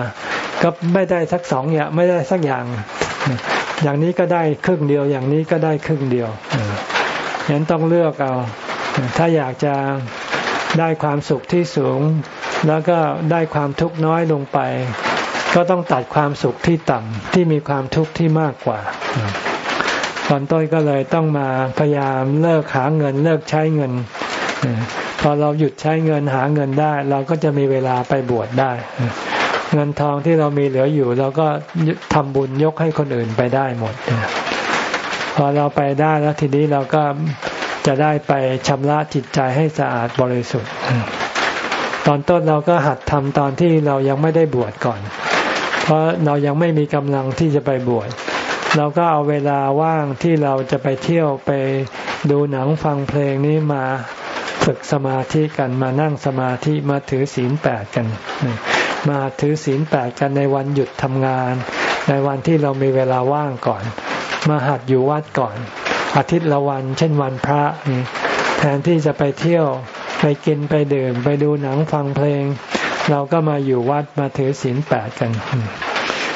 ก็ไม่ได้สักสองอย่างไม่ได้สักอย่าง อย่างนี้ก็ได้ครึ่งเดียว อย่างนี้ก็ได้ครึ่งเดียวฉะนั้นต้องเลือกเอา ถ้าอยากจะได้ความสุขที่สูง แล้วก็ได้ความทุกข์น้อยลงไป ก็ต้องตัดความสุขที่ต่ำที่มีความทุกข์ที่มากกว่า ตอนต้นก็เลยต้องมาพยายามเลิกหาเงินเลิกใช้เงิน พอเราหยุดใช้เงินหาเงินได้ เราก็จะมีเวลาไปบวชได้ เงินทองที่เรามีเหลืออยู่เราก็ทำบุญยกให้คนอื่นไปได้หมดพอเราไปได้แล้วทีนี้เราก็จะได้ไปชำระจิตใจให้สะอาดบริสุทธิ์ ตอนต้นเราก็หัดทำตอนที่เรายังไม่ได้บวชก่อน เพราะเรายังไม่มีกำลังที่จะไปบวชเราก็เอาเวลาว่างที่เราจะไปเที่ยวไปดูหนังฟังเพลงนี้มาฝึกสมาธิกันมานั่งสมาธิมาถือศีลแปดกัน มาถือศีลแปดกันในวันหยุดทำงาน ในวันที่เรามีเวลาว่างก่อน มาหัดอยู่วัดก่อน อาทิตย์ละวัน เช่นวันพระนี่แทนที่จะไปเที่ยวไปกินไปดื่ม ไปดูหนังฟังเพลง เราก็มาอยู่วัดมาถือศีลแปดกัน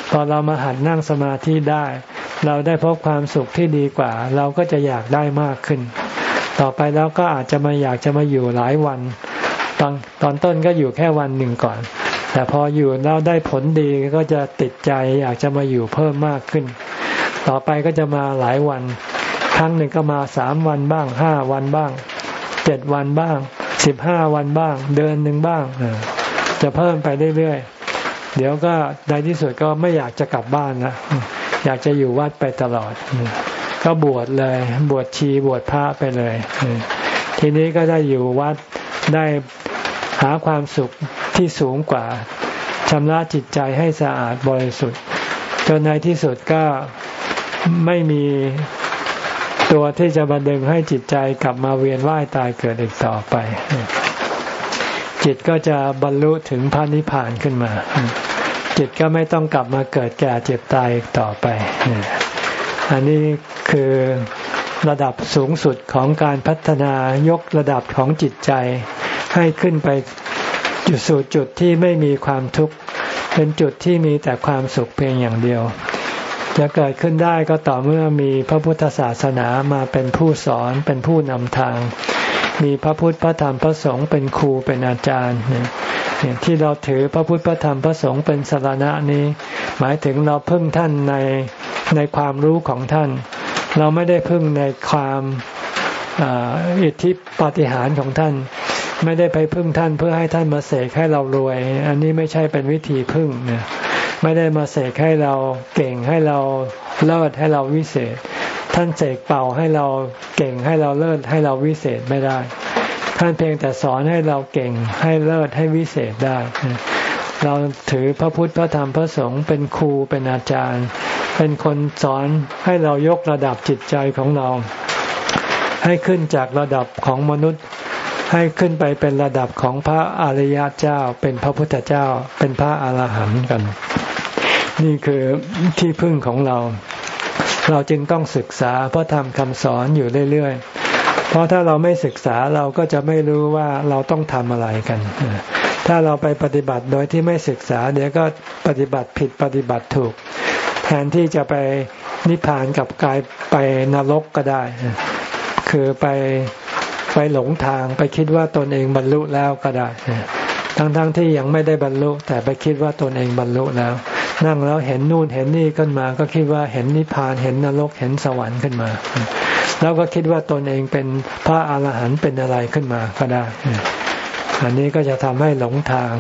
พอเรามาหัดนั่งสมาธิได้ เราได้พบความสุขที่ดีกว่า เราก็จะอยากได้มากขึ้น ต่อไปแล้วก็อาจจะมาอยากจะมาอยู่หลายวัน ตอนตอนต้นก็อยู่แค่วันหนึ่งก่อน แต่พออยู่แล้วได้ผลดีก็จะติดใจอยากจะมาอยู่เพิ่มมากขึ้น ต่อไปก็จะมาหลายวัน ครั้งหนึ่งก็มาสามวันบ้างห้าวันบ้างเจ็ดวันบ้างสิบห้าวันบ้าง เดือนหนึ่งบ้างจะเพิ่มไปเรื่อยๆเดี๋ยวก็ในที่สุดก็ไม่อยากจะกลับบ้านนะอยากจะอยู่วัดไปตลอด ก็บวชเลย บวชชีบวชพระไปเลย ทีนี้ก็ได้อยู่วัดได้ หาความสุขที่สูงกว่าชำระจิตใจให้สะอาดบริสุทธิ์ จนในที่สุดก็ไม่มีตัวที่จะบันดึงให้จิตใจกลับมาเวียนว่ายตายเกิดอีกต่อไป จิตก็จะบรรลุถึงพระนิพพานขึ้นมา จิตก็ไม่ต้องกลับมาเกิดแก่เจ็บตายอีกต่อไป อันนี้คือระดับสูงสุดของการพัฒนายกระดับของจิตใจ ให้ขึ้นไปจุดสู่จุดที่ไม่มีความทุกข์เป็นจุดที่มีแต่ความสุขเพียงอย่างเดียว จะเกิดขึ้นได้ก็ต่อเมื่อมีพระพุทธศาสนามาเป็นผู้สอนเป็นผู้นำทาง มีพระพุทธพระธรรมพระสงฆ์เป็นครูเป็นอาจารย์เนี่ยที่เราถือพระพุทธพระธรรมพระสงฆ์เป็นสารณะนี้ หมายถึงเราพึ่งท่านในในความรู้ของท่าน เราไม่ได้พึ่งในความอิทธิปาฏิหาริย์ของท่าน ไม่ได้ไปพึ่งท่านเพื่อให้ท่านมาเสกให้เรารวย อันนี้ไม่ใช่เป็นวิธีพึ่งเนี่ยไม่ได้มาเสกให้เราเก่งให้เราเลิศให้เราวิเศษ ท่านเสกเป่าให้เราเก่งให้เราเลิศให้เราวิเศษไม่ได้ ท่านเพียงแต่สอนให้เราเก่งให้เลิศให้วิเศษได้ เราถือพระพุทธพระธรรมพระสงฆ์เป็นครูเป็นอาจารย์ เป็นคนสอนให้เรายกระดับจิตใจของเรา ให้ขึ้นจากระดับของมนุษย์ ให้ขึ้นไปเป็นระดับของพระอริยเจ้า เป็นพระพุทธเจ้า เป็นพระอาหารหันต์กัน นี่คือที่พึ่งของเรา เราจึงต้องศึกษาพระธรรมคำสอนอยู่เรื่อยๆ เพราะถ้าเราไม่ศึกษาเราก็จะไม่รู้ว่าเราต้องทำอะไรกัน ถ้าเราไปปฏิบัติโดยที่ไม่ศึกษา เดี๋ยวก็ปฏิบัติผิดปฏิบัติถูก แทนที่จะไปนิพพานกับกายไปนรกก็ได้ คือไป ไปหลงทางไปคิดว่าตนเองบรรลุแล้วก็ได้ ทั้งๆทที่ยังไม่ได้บรรลุ แต่ไปคิดว่าตนเองบรรลุแล้ว นั่งแล้วเห็นนู่นเห็นนี่ขึ้นมา ก็คิดว่าเห็นนิพพานเห็นนรกเห็นสวรรค์ขึ้นมา แล้วก็คิดว่าตนเองเป็นพระอาหารหันต์เป็นอะไรขึ้นมาก็ได้ อันนี้ก็จะทำให้หลงทาง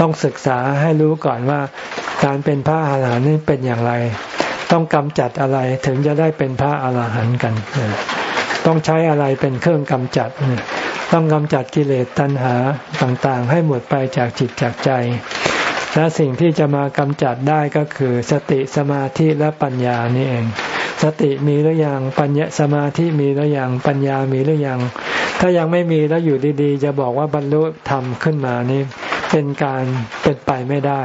ต้องศึกษาให้รู้ก่อนว่าการเป็นพระอาหารหันต์นี้เป็นอย่างไร ต้องกำจัดอะไรถึงจะได้เป็นพระอาหารหันต์กัน ต้องใช้อะไรเป็นเครื่องกำจัด ต้องกำจัดกิเลสตัณหาต่างๆ ให้หมดไปจากจิตจากใจ และสิ่งที่จะมากำจัดได้ก็คือสติสมาธิและปัญญานี่เอง สติมีหรือยังปัญญาสมาธิมีหรือยังปัญญามีหรือยัง ถ้ายังไม่มีแล้วอยู่ดีๆ จะบอกว่าบรรลุธรรมขึ้นมานี่เป็นการเป็นไปไม่ได้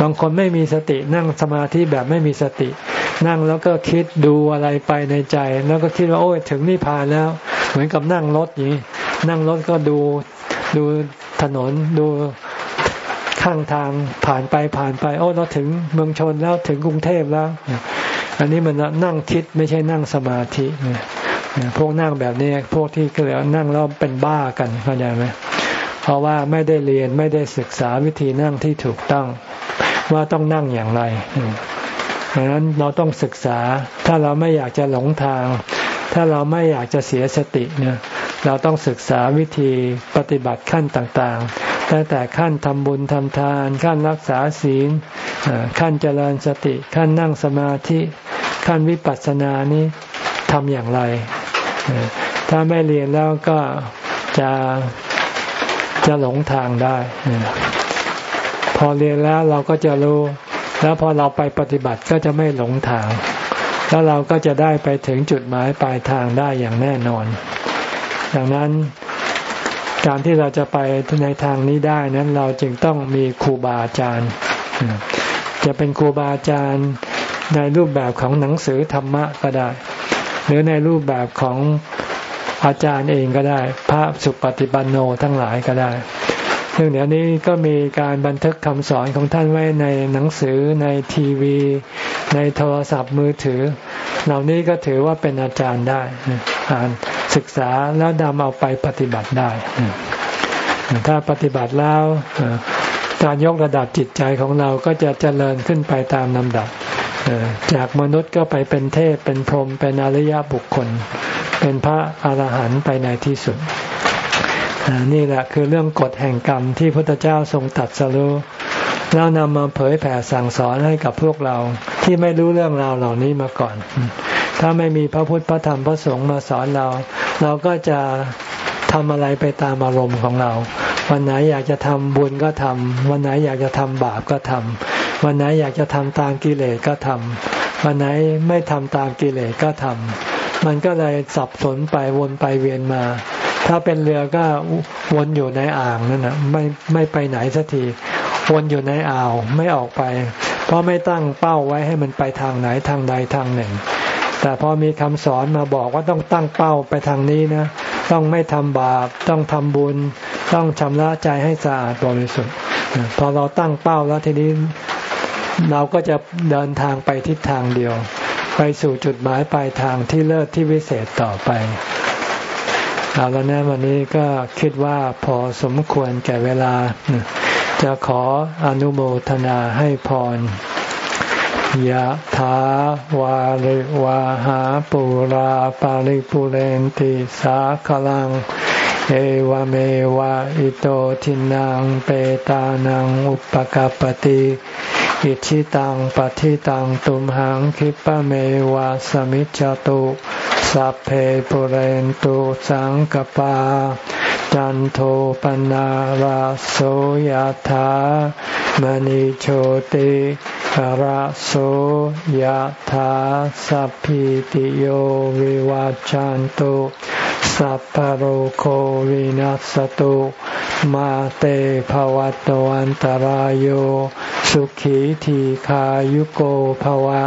บางคนไม่มีสตินั่งสมาธิแบบไม่มีสติ นั่งแล้วก็คิดดูอะไรไปในใจ แล้วก็คิดว่าโอ้ยถึงนิพพานแล้ว เหมือนกับนั่งรถอย่างนี้นั่งรถก็ดูดูถนนดูข้างทางผ่านไปผ่านไป โอ้เราถึงเมืองชนแล้วถึงกรุงเทพแล้ว อันนี้มันนั่งคิดไม่ใช่นั่งสมาธิเนี่ยพวกนั่งแบบนี้พวกที่เกิดนั่งแล้วเป็นบ้ากันเข้าใจไหมเพราะว่าไม่ได้เรียนไม่ได้ศึกษาวิธีนั่งที่ถูกต้อง ว่าต้องนั่งอย่างไร ดังนั้นเราต้องศึกษา ถ้าเราไม่อยากจะหลงทาง ถ้าเราไม่อยากจะเสียสติเนี่ยเราต้องศึกษาวิธีปฏิบัติขั้นต่างๆ ตั้งแต่ขั้นทำบุญทำทาน ขั้นรักษาศีล ขั้นเจริญสติ ขั้นนั่งสมาธิ ขั้นวิปัสสนานี้ทำอย่างไร ถ้าไม่เรียนแล้วก็จะจะหลงทางได้ พอเรียนแล้วเราก็จะรู้ แล้วพอเราไปปฏิบัติก็จะไม่หลงทาง แล้วเราก็จะได้ไปถึงจุดหมายปลายทางได้อย่างแน่นอน ดังนั้นการที่เราจะไปในทางนี้ได้นั้นเราจึงต้องมีครูบาอาจารย์ จะเป็นครูบาอาจารย์ในรูปแบบของหนังสือธรรมะก็ได้ หรือในรูปแบบของอาจารย์เองก็ได้ พระสุปฏิปันโนทั้งหลายก็ได้ ซึ่งเดี๋ยวนี้ก็มีการบันทึกคำสอนของท่านไว้ในหนังสือในทีวี ในโทรศัพท์มือถือ เหล่านี้ก็ถือว่าเป็นอาจารย์ได้อ่านศึกษาแล้วนำเอาไปปฏิบัติได้ ถ้าปฏิบัติแล้วการยกระดับจิตใจของเราก็จะเจริญขึ้นไปตามลำดับจากมนุษย์ก็ไปเป็นเทพเป็นพรหมเป็นอริยบุคคล เป็นพระอรหันต์ไปในที่สุด นี่แหละคือเรื่องกฎแห่งกรรมที่พระพุทธเจ้าทรงตัดสรู้แล้วนำมาเผยแผ่สั่งสอนให้กับพวกเราที่ไม่รู้เรื่องราวเหล่านี้มาก่อน ถ้าไม่มีพระพุทธพระธรรมพระสงฆ์มาสอนเรา เราก็จะทำอะไรไปตามอารมณ์ของเรา วันไหนอยากจะทำบุญก็ทำวันไหนอยากจะทำบาปก็ทำวันไหนอยากจะทำตามกิเลสก็ทำวันไหนไม่ทำตามกิเลสก็ทำมันก็เลยสับสนไปวนไปเวียนมา ถ้าเป็นเรือก็วนอยู่ในอ่างนั่นนะไม่ไม่ไปไหนสักที วนอยู่ในอ่าวไม่ออกไป เพราะไม่ตั้งเป้าไว้ให้มันไปทางไหนทางใดทางหนึ่ง แต่พอมีคำสอนมาบอกว่าต้องตั้งเป้าไปทางนี้นะ ต้องไม่ทำบาป ต้องทำบุญ ต้องชำระใจให้สะอาดบริสุทธิ์ พอเราตั้งเป้าแล้วทีนี้เราก็จะเดินทางไปทิศทางเดียว ไปสู่จุดหมายปลายทางที่เลิศที่วิเศษต่อไป เอาแล้วนะวันนี้ก็คิดว่าพอสมควรแก่เวลา จะขออนุโมทนาให้พรยะถาวาริวาหาปุราปาริปุเรนติสาคลัง เอวเมวะอิโตทินังเปตานังอุปกัปติอิชิตังปฏิตังตุมหังคิปะเมวะสมิจจตุ สัพเพปุเรนตุสังกปา จันโทปนาราโสยธามณิโชติระโสยธาสัพพิติโยวิวาจันตุสัพพโรโควินัสตุมาเตภวัตวันตารโยสุขีทีขายุโกภวะ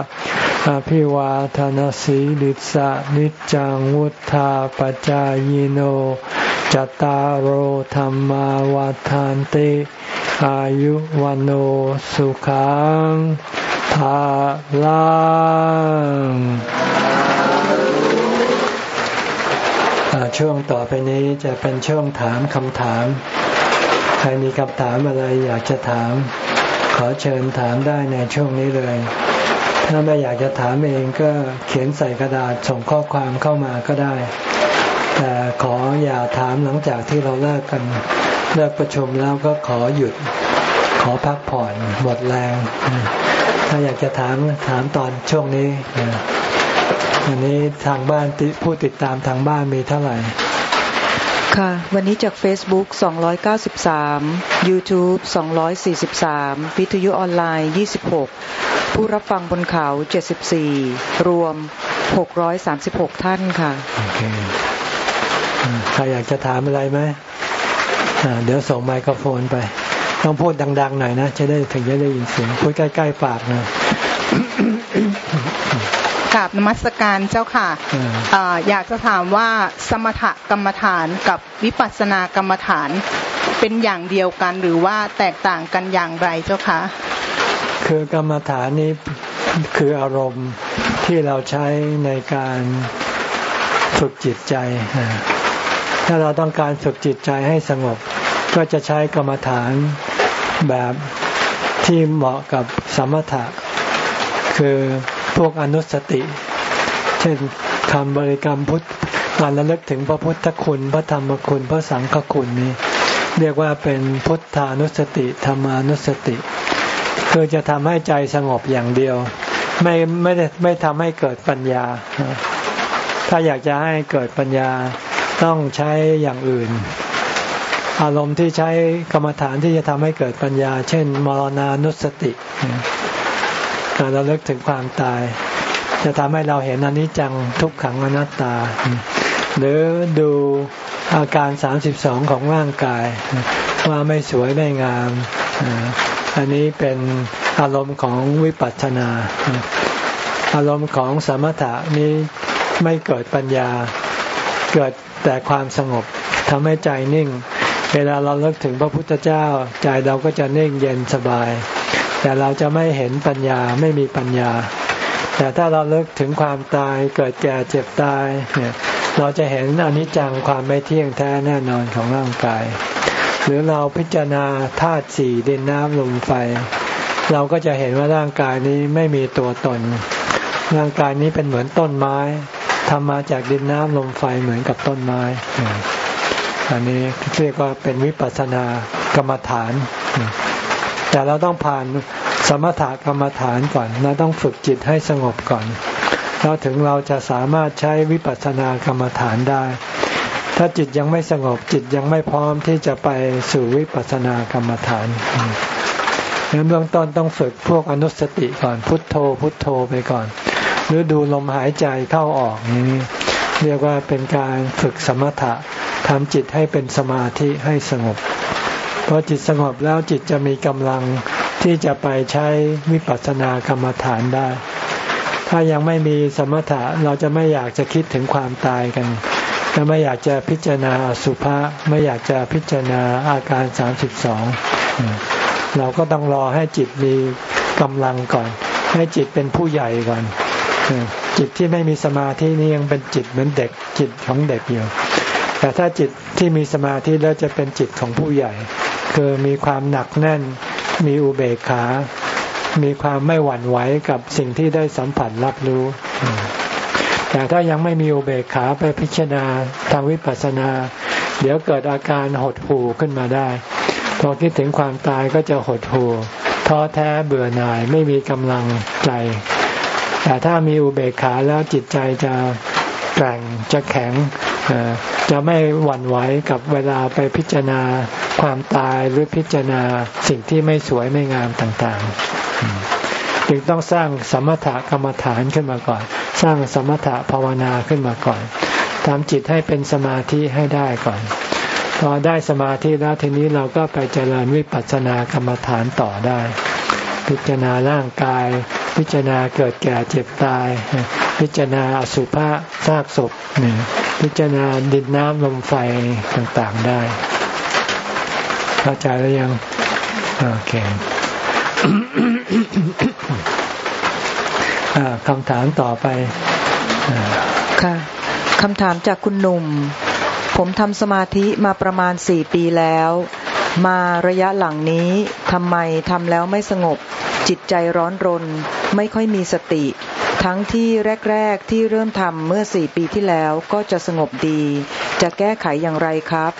อภิวาทานสีลิสะนิจังวุธาปจายโน จตารโหธรรมวาทานติอายุวันโอสุขังภาลังช่วงต่อไปนี้จะเป็นช่วงถามคำถาม ใครมีคำถามอะไรอยากจะถาม ขอเชิญถามได้ในช่วงนี้เลย ถ้าไม่อยากจะถามเองก็เขียนใส่กระดาษส่งข้อความเข้ามาก็ได้ แต่ขออย่าถามหลังจากที่เราเลิกกันเลิกประชุมแล้วก็ขอหยุด ขอพักผ่อนหมดแรง ถ้าอยากจะถามถามตอนช่วงนี้อันนี้ทางบ้านผู้ติดตามทางบ้านมีเท่าไหร่ค่ะ วันนี้จาก Facebook 293 YouTube 243 วิทยุออนไลน์ 26 ผู้รับฟังบนเขา 74 รวม 636 ท่านค่ะ โอเคใครอยากจะถามอะไรไหมเดี๋ยวส่งไมโครโฟนไป ต้องพูดดัง ๆ หน่อยนะ จะได้ถึงจะได้ยินเสียง พูดใกล้ ๆ ปากนะกราบนมัสการเจ้าค่ะออยากจะถามว่าสมถกรรมฐานกับวิปัสสนากรรมฐานเป็นอย่างเดียวกันหรือว่าแตกต่างกันอย่างไรเจ้าคะ คือกรรมฐานนี้คืออารมณ์ที่เราใช้ในการฝึกจิตใจ ถ้าเราต้องการฝึกจิตใจให้สงบ ก็จะใช้กรรมฐานแบบที่เหมาะกับสมถะ คือพวกอนุสติ เช่นคำบริกรรมพุทธการระลึกถึงพระพุทธคุณ พระธรรมคุณ พระสังฆคุณนี้ เรียกว่าเป็นพุทธานุสติ ธรรมานุสติ คือจะทำให้ใจสงบอย่างเดียว ไม่ไม่ได้ไม่ทำให้เกิดปัญญา ถ้าอยากจะให้เกิดปัญญาต้องใช้อย่างอื่น อารมณ์ที่ใช้กรรมฐานที่จะทำให้เกิดปัญญา เช่น มรณานุสติการเราเลิกถึงความตาย จะทำให้เราเห็นอนิจจังทุกขังอนัตตา หรือดูอาการสามสิบสองของร่างกาย ว่าไม่สวยไม่งาม อันนี้เป็นอารมณ์ของวิปัสสนา อารมณ์ของสมถะนี้ไม่เกิดปัญญา เกิดแต่ความสงบทำให้ใจนิ่ง เวลาเราเลิกถึงพระพุทธเจ้า ใจเราก็จะนิ่งเย็นสบาย แต่เราจะไม่เห็นปัญญาไม่มีปัญญา แต่ถ้าเราเลิกถึงความตายเกิดแก่เจ็บตายเนี่ยเราจะเห็นอนิจจังความไม่เที่ยงแท้แน่นอนของร่างกาย หรือเราพิจารณาธาตุสี่ดินน้ำลมไฟ เราก็จะเห็นว่าร่างกายนี้ไม่มีตัวตน ร่างกายนี้เป็นเหมือนต้นไม้ทำมาจากดินน้ำลมไฟเหมือนกับต้นไม้ อันนี้เรียกว่าเป็นวิปัสสนากรรมฐาน แต่เราต้องผ่านสมถกรรมฐานก่อน เราต้องฝึกจิตให้สงบก่อน แล้วถึงเราจะสามารถใช้วิปัสสนากรรมฐานได้ ถ้าจิตยังไม่สงบจิตยังไม่พร้อมที่จะไปสู่วิปัสสนากรรมฐานดังนั้นเบื้องต้นต้องฝึกพวกอนุสติก่อนพุทโธ พุทโธไปก่อน หรือดูลมหายใจเข้าออกนี้เรียกว่าเป็นการฝึกสมถะทำจิตให้เป็นสมาธิให้สงบพอจิตสงบแล้วจิตจะมีกำลังที่จะไปใช้วิปัสสนากรรมฐานได้ ถ้ายังไม่มีสมถะเราจะไม่อยากจะคิดถึงความตายกัน จะไม่อยากจะพิจารณาสุภาษไม่อยากจะพิจารณาอาการสามสิบสองเราก็ต้องรอให้จิตมีกำลังก่อน ให้จิตเป็นผู้ใหญ่ก่อน จิตที่ไม่มีสมาธินี่ยังเป็นจิตเหมือนเด็กจิตของเด็กอยู่ แต่ถ้าจิตที่มีสมาธิแล้วจะเป็นจิตของผู้ใหญ่ คือมีความหนักแน่น มีอุเบกขา มีความไม่หวั่นไหวกับสิ่งที่ได้สัมผัสรับรู้ แต่ถ้ายังไม่มีอุเบกขาไปพิจารณาทางวิปัสสนา เดี๋ยวเกิดอาการหดหู่ขึ้นมาได้ พอคิดถึงความตายก็จะหดหู่ท้อแท้เบื่อหน่ายไม่มีกำลังใจ แต่ถ้ามีอุเบกขาแล้วจิตใจจะแกร่งจะแข็งจะไม่หวั่นไหวกับเวลาไปพิจารณาความตายหรือพิจารณาสิ่งที่ไม่สวยไม่งามต่างๆ จึงต้องสร้างสมถกรรมฐานขึ้นมาก่อน สร้างสมถภาวนาขึ้นมาก่อนทำจิตให้เป็นสมาธิให้ได้ก่อน พอได้สมาธิแล้วทีนี้เราก็ไปเจริญวิปัสสนากรรมฐานต่อได้ พิจารณาร่างกาย พิจารณาเกิดแก่เจ็บตาย พิจารณาอสุภะซากศพพิจารณาดินน้ำลมไฟต่างๆได้ เข้าใจแล้วยังโอเค คำถามต่อไปค่ะคำถามจากคุณหนุ่ม ผมทำสมาธิมาประมาณสี่ปีแล้ว มาระยะหลังนี้ทำไมทำแล้วไม่สงบ จิตใจร้อนรน ไม่ค่อยมีสติ ทั้งที่แรก ๆ ที่เริ่มทำเมื่อสี่ปีที่แล้วก็จะสงบดี จะแก้ไขอย่างไรครับ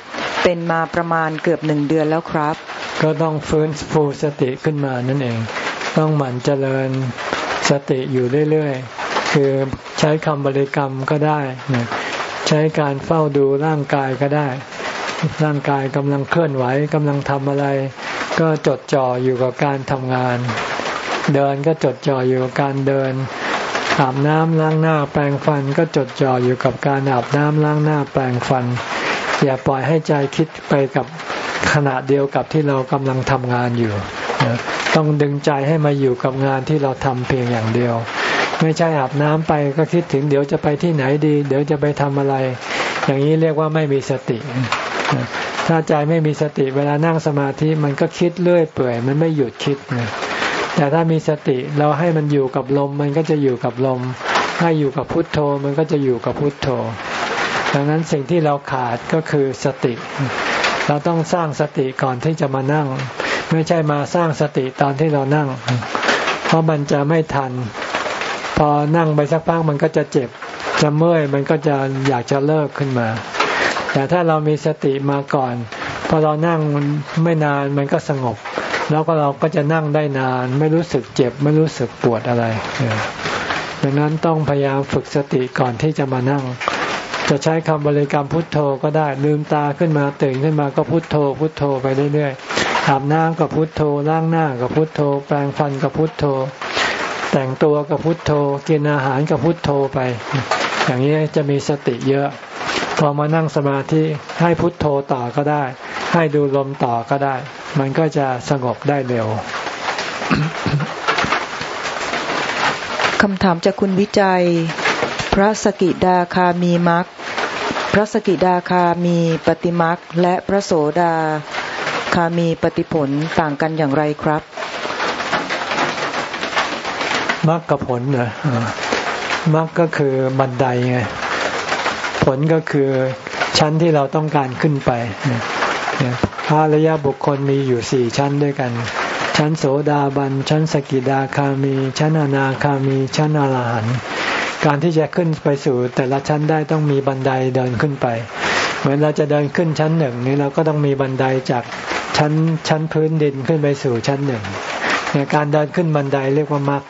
เป็นมาประมาณเกือบหนึ่งเดือนแล้วครับ ก็ต้องฟื้นฟูสติขึ้นมานั่นเอง ต้องหมั่นเจริญสติอยู่เรื่อยๆ คือใช้คำบริกรรมก็ได้ ใช้การเฝ้าดูร่างกายก็ได้ ร่างกายกำลังเคลื่อนไหวกำลังทำอะไร ก็จดจ่ออยู่กับการทำงาน เดินก็จดจ่ออยู่กับการเดินอาบน้ำล้างหน้าแปรงฟันก็จดจ่ออยู่กับการอาบน้ำล้างหน้าแปรงฟัน อย่าปล่อยให้ใจคิดไปกับ ขณะเดียวกับที่เรากำลังทำงานอยู่ ต้องดึงใจให้มาอยู่กับงานที่เราทำเพียงอย่างเดียว ไม่ใช่อาบน้ำไปก็คิดถึงเดี๋ยวจะไปที่ไหนดี เดี๋ยวจะไปทำอะไร อย่างนี้เรียกว่าไม่มีสติ ถ้าใจไม่มีสติเวลานั่งสมาธิมันก็คิดเรื่อยเปื่อย มันไม่หยุดคิดแต่ถ้ามีสติเราให้มันอยู่กับลม มันก็จะอยู่กับลมให้อยู่กับพุทโธมันก็จะอยู่กับพุทโธดังนั้นสิ่งที่เราขาดก็คือสติ เราต้องสร้างสติก่อนที่จะมานั่ง ไม่ใช่มาสร้างสติตอนที่เรานั่ง เพราะมันจะไม่ทัน พอนั่งไปสักพักมันก็จะเจ็บจะเมื่อยมันก็จะอยากจะเลิกขึ้นมา แต่ถ้าเรามีสติมาก่อน พอเรานั่งไม่นานมันก็สงบ แล้วก็เราก็จะนั่งได้นาน ไม่รู้สึกเจ็บ ไม่รู้สึกปวดอะไรดังนั้นต้องพยายามฝึกสติก่อนที่จะมานั่ง จะใช้คำบริกรรมพุทโธก็ได้ลืมตาขึ้นมาตื่นขึ้นมาก็พุทโธ พุทโธไปเรื่อยๆอาบน้ำกับพุทโธล้างหน้ากับพุทโธ แปรงฟันกับพุทโธ แต่งตัวกับพุทโธ กินอาหารกับพุทโธไป อย่างนี้จะมีสติเยอะ พอมานั่งสมาธิให้พุทโธต่อก็ได้ ให้ดูลมต่อก็ได้ มันก็จะสงบได้เร็วคำถามจากคุณวิจัย พระสกิดาคามีมักพระสกิดาคามีปฏิมักและพระโสดาคามีปฏิผลต่างกันอย่างไรครับมักกับผลเนะมักก็คือบันไดไงผลก็คือชั้นที่เราต้องการขึ้นไปพระระยะบุคคลมีอยู่สี่ชั้นด้วยกัน ชั้นโสดาบัน ชั้นสกิดาคามี ชั้นอนาคามี ชั้นอรหันต์ การที่จะขึ้นไปสู่แต่ละชั้นได้ต้องมีบันไดเดินขึ้นไป เหมือนเราจะเดินขึ้นชั้นหนึ่งนี่เราก็ต้องมีบันไดจากชั้นชั้นพื้นดินขึ้นไปสู่ชั้นหนึ่งเนี่ยการเดินขึ้นบันไดเรียกว่ามรรค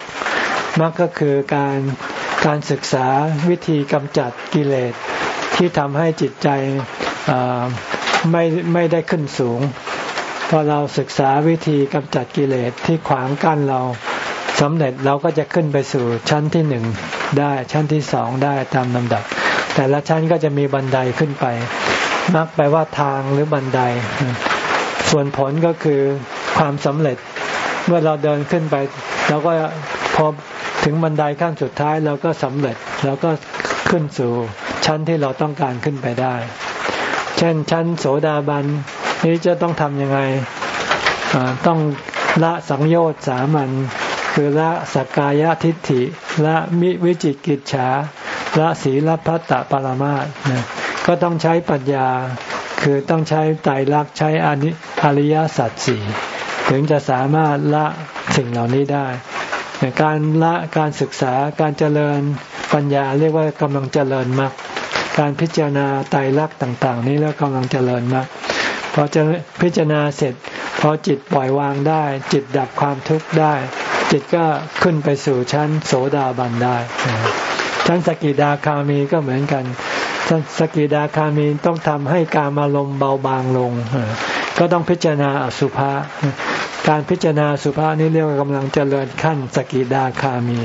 มรรคก็คือการการศึกษาวิธีกำจัดกิเลสที่ทำให้จิตใจไม่ไม่ได้ขึ้นสูงพอเราศึกษาวิธีกำจัดกิเลสที่ขวางกั้นเราสำเร็จเราก็จะขึ้นไปสู่ชั้นที่หนึ่ง ได้ชั้นที่สองได้ตามลำดับ แต่ละชั้นก็จะมีบันไดขึ้นไปนักแปลว่าทางหรือบันได ส่วนผลก็คือความสำเร็จ เมื่อเราเดินขึ้นไปเราก็พอถึงบันไดขั้นสุดท้ายเราก็สำเร็จเราก็ขึ้นสู่ชั้นที่เราต้องการขึ้นไปได้ เช่นชั้นโสดาบันนี้จะต้องทำยังไงต้องละสังโยชน์สามัน คือละสักกายทิฏฐิละมิวิจิกิจฉาละศีลพัตตปรมาสก็ต้องใช้ปัญญา คือต้องใช้ไตรลักษณ์ใช้อนิอริยสัจสี่ถึงจะสามารถละสิ่งเหล่านี้ได้ การละการศึกษาการเจริญปัญญาเรียกว่ากำลังเจริญมากการพิจารณาไตรลักษณ์ต่าง ๆ นี้แล้วกำลังเจริญมากพอจะพิจารณาเสร็จพอจิตปล่อยวางได้ จิตดับความทุกข์ได้ จิตก็ขึ้นไปสู่ชั้นโสดาบันได้ ชั้นสกิดาคามีก็เหมือนกันชั้นสกิดาคามีต้องทำให้การอารมณ์เบาบางลง ก็ต้องพิจารณาอสุภะการพิจารณาสุภาษนี้เรียกว่ากำลังเจริญขั้นสกิดาคามี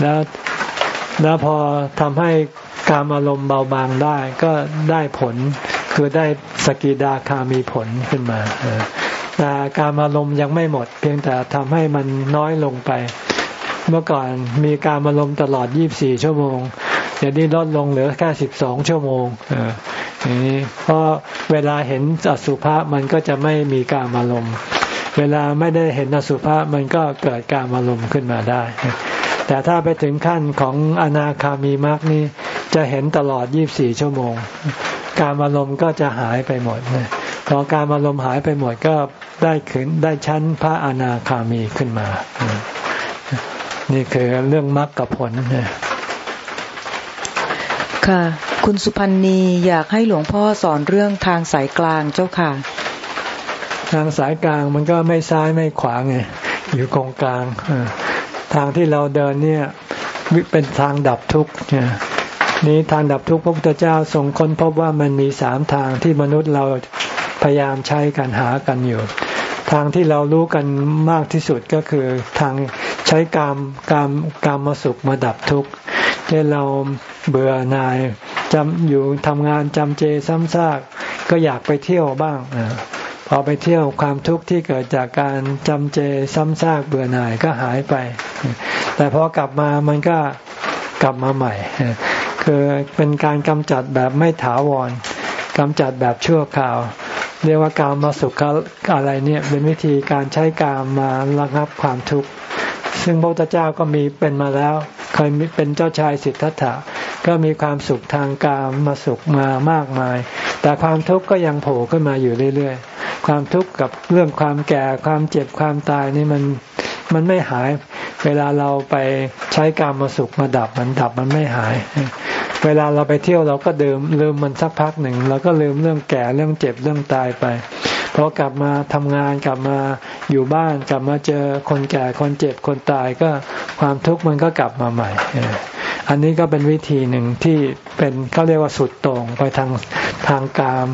แล้วแล้วพอทำให้การอารมณ์เบาบางได้ก็ได้ผลคือได้สกิดาคามีผลขึ้นมา แต่การอารมณ์ยังไม่หมด เพียงแต่ทำให้มันน้อยลงไป เมื่อก่อนมีการอารมณ์ตลอด 24 ชั่วโมงเดี๋ยวนี้ลดลงเหลือแค่ 12 ชั่วโมงนี้เพราะเวลาเห็นอสุภะมันก็จะไม่มีการอารมณ์เวลาไม่ได้เห็นอสุภะมันก็เกิดการอารมณ์ขึ้นมาได้ แต่ถ้าไปถึงขั้นของอนาคามีมรรคนี่จะเห็นตลอด 24 ชั่วโมง การอารมณ์ก็จะหายไปหมด พอการอารมณ์หายไปหมดก็ได้ขึ้นได้ชั้นพระอนาคามีขึ้นมา นี่คือเรื่องมรรคกับผลค่ะ คุณสุพันธ์นีอยากให้หลวงพ่อสอนเรื่องทางสายกลางเจ้าค่ะ ทางสายกลางมันก็ไม่ซ้ายไม่ขวาไงอยู่กองกลางทางที่เราเดินเนี่ยเป็นทางดับทุกข์นี้ทางดับทุกข์พระพุทธเจ้าทรงค้นพบว่ามันมีสามทางที่มนุษย์เรา พยายามใช้กันหากันอยู่ ทางที่เรารู้กันมากที่สุดก็คือทางใช้กามกามกามมาสุขมาดับทุกข์ที่เราเบื่อหน่ายจำอยู่ทำงานจำเจซ้ำซากก็อยากไปเที่ยวบ้างพอไปเที่ยวความทุกข์ที่เกิดจากการจำเจซ้ำซากเบื่อหน่ายก็หายไป แต่พอกลับมามันก็กลับมาใหม่ คือเป็นการกำจัดแบบไม่ถาวรกำจัดแบบชั่วคราว เรียกว่าการมาสุขอะไรเนี่ยเป็นวิธีการใช้การมาระงับความทุกข์ซึ่งพระพุทธเจ้าก็มีเป็นมาแล้ว เคยเป็นเจ้าชายสิทธัตถะก็มีความสุขทางการมาสุขมามากมาย แต่ความทุกข์ก็ยังโผล่ขึ้นมาอยู่เรื่อยๆ ความทุกข์กับเรื่องความแก่ความเจ็บความตายนี่มัน มันไม่หาย เวลาเราไปใช้การมาสุขมาดับมันดับมันไม่หาย เวลาเราไปเที่ยวเราก็เดิมลืมมันสักพักหนึ่งเราก็ลืมเรื่องแก่เรื่องเจ็บเรื่องตายไปพอกลับมาทำงานกลับมาอยู่บ้านกลับมาเจอคนแก่คนเจ็บคนตายก็ความทุกข์มันก็กลับมาใหม่ อันนี้ก็เป็นวิธีหนึ่งที่เป็นเขาเรียกว่าสุดตรงไปทางทางกาม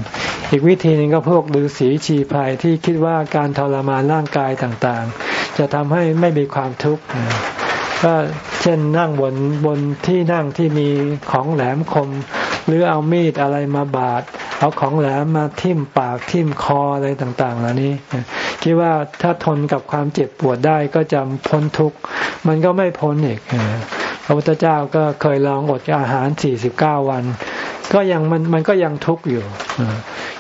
อีกวิธีหนึ่งก็พวกฤาษีชีภัยที่คิดว่าการทรมานร่างกายต่างๆ จะทำให้ไม่มีความทุกข์ก็เช่นนั่งบนบนที่นั่งที่มีของแหลมคม หรือเอามีดอะไรมาบาดเอาของแหลมมาทิ่มปากทิ่มคออะไรต่างๆเหล่านี้ คิดว่าถ้าทนกับความเจ็บปวดได้ก็จะพ้นทุกข์มันก็ไม่พ้นอีกพระพุทธเจ้าก็เคยลองอดอาหารสี่สิบเก้าวัน ก็ยังมันมันก็ยังทุกข์อยู่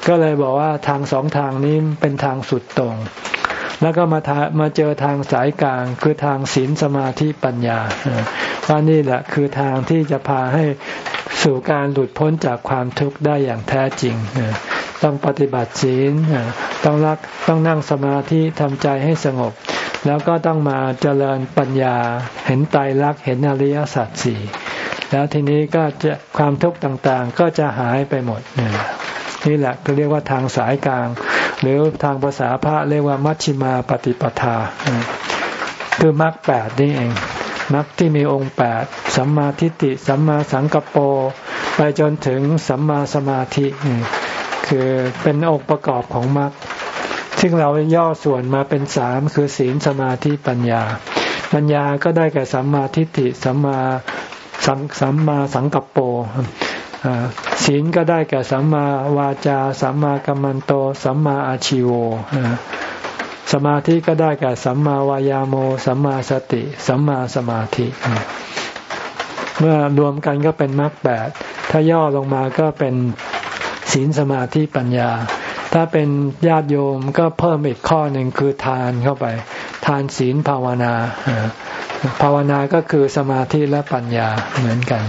ก็เลยบอกว่าทางสองทางนี้เป็นทางสุดตรง แล้วก็มามาเจอทางสายกลางคือทางศีลสมาธิปัญญาว่านี่แหละคือทางที่จะพาให้สู่การหลุดพ้นจากความทุกข์ได้อย่างแท้จริง ต้องปฏิบัติศีลต้องรักต้องนั่งสมาธิทำใจให้สงบ แล้วก็ต้องมาเจริญปัญญา เห็นไตรลักษณ์เห็นอริยสัจสี่ แล้วทีนี้ก็จะความทุกข์ต่างๆ ก็จะหายไปหมดนี่แหละก็เรียกว่าทางสายกลาง หรือทางภาษาพระเรียกว่ามัชชิมาปฏิปทา คือมรรคแปดนี่เองมรรคที่มีองค์แปดสัมมาทิฏฐิสัมมาสังกปรไปจนถึงสัมมาสมาธิ คือเป็นองค์ประกอบของมรรคซึ่งเราย่อส่วนมาเป็นสามคือศีลสมาธิปัญญา ปัญญาก็ได้แก่สัมมาทิฏฐิสัมมา สัมสัมมาสังกัปโปศีลก็ได้แก่สัมมาวาจา สัมมากัมมันโต สัมมาอาชิโวสมาธิก็ได้กับสัมมาวายาโม สัมมาสติ สัมมาสมาธิ เมื่อรวมกันก็เป็นมรรคแปดถ้าย่อลงมาก็เป็นศีลสมาธิปัญญา ถ้าเป็นญาติโยมก็เพิ่มอีกข้อหนึ่งคือทานเข้าไป ทานศีลภาวนา ภาวนาก็คือสมาธิและปัญญาเหมือนกัน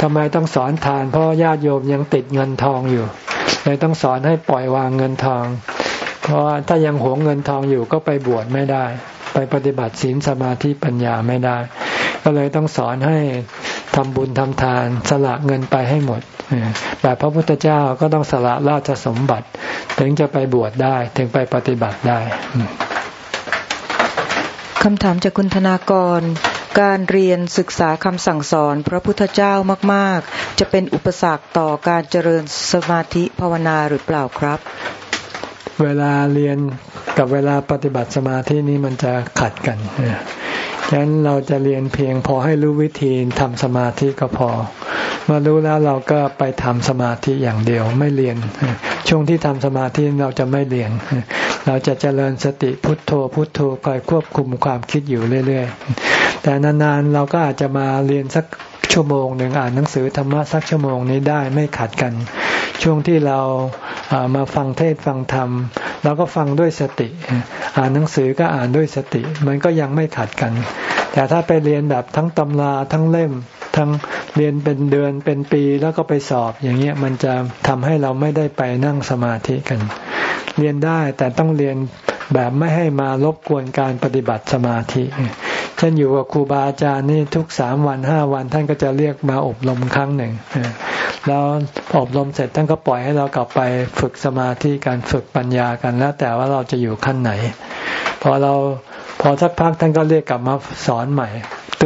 ทำไมต้องสอนทาน เพราะญาติโยมยังติดเงินทองอยู่เลยต้องสอนให้ปล่อยวางเงินทอง เพราะถ้ายังหวงเงินทองอยู่ก็ไปบวชไม่ได้ ไปปฏิบัติศีลสมาธิปัญญาไม่ได้ ก็เลยต้องสอนให้ทำบุญทำทานสละเงินไปให้หมดแบบพระพุทธเจ้าก็ต้องสละราชสมบัติ ถึงจะไปบวชได้ถึงไปปฏิบัติได้ คำถามจากคุณธนากร การเรียนศึกษาคำสั่งสอนพระพุทธเจ้ามากๆ จะเป็นอุปสรรคต่อการเจริญสมาธิภาวนาหรือเปล่าครับ เวลาเรียนกับเวลาปฏิบัติสมาธินี้มันจะขัดกันฉะนั้นเราจะเรียนเพียงพอให้รู้วิธีทำสมาธิก็พอ เมื่อรู้แล้วเราก็ไปทำสมาธิอย่างเดียวไม่เรียน ช่วงที่ทำสมาธิเราจะไม่เรียน เราจะเจริญสติพุทโธพุทโธคอยควบคุมความคิดอยู่เรื่อย ๆ แต่นานๆเราก็อาจจะมาเรียนสักชั่วโมงหนึ่งอ่านหนังสือธรรมะสักชั่วโมงนี้ได้ไม่ขัดกัน ช่วงที่เรามาฟังเทศฟังธรรมเราก็ฟังด้วยสติ อ่านหนังสือก็อ่านด้วยสติ มันก็ยังไม่ขัดกัน แต่ถ้าไปเรียนแบบทั้งตำราทั้งเล่ม ทั้งเรียนเป็นเดือนเป็นปีแล้วก็ไปสอบอย่างเงี้ยมันจะทำให้เราไม่ได้ไปนั่งสมาธิกัน เรียนได้แต่ต้องเรียนแบบไม่ให้มารบกวนการปฏิบัติสมาธิเช่นอยู่กับครูบาอาจารย์นี่ทุกสามวันห้าวันท่านก็จะเรียกมาอบรมครั้งหนึ่งแล้วอบรมเสร็จท่านก็ปล่อยให้เรากลับไปฝึกสมาธิการฝึกปัญญากันแล้ว แต่ว่าเราจะอยู่ขั้นไหน พอเราพอสักพักท่านก็เรียกกลับมาสอนใหม่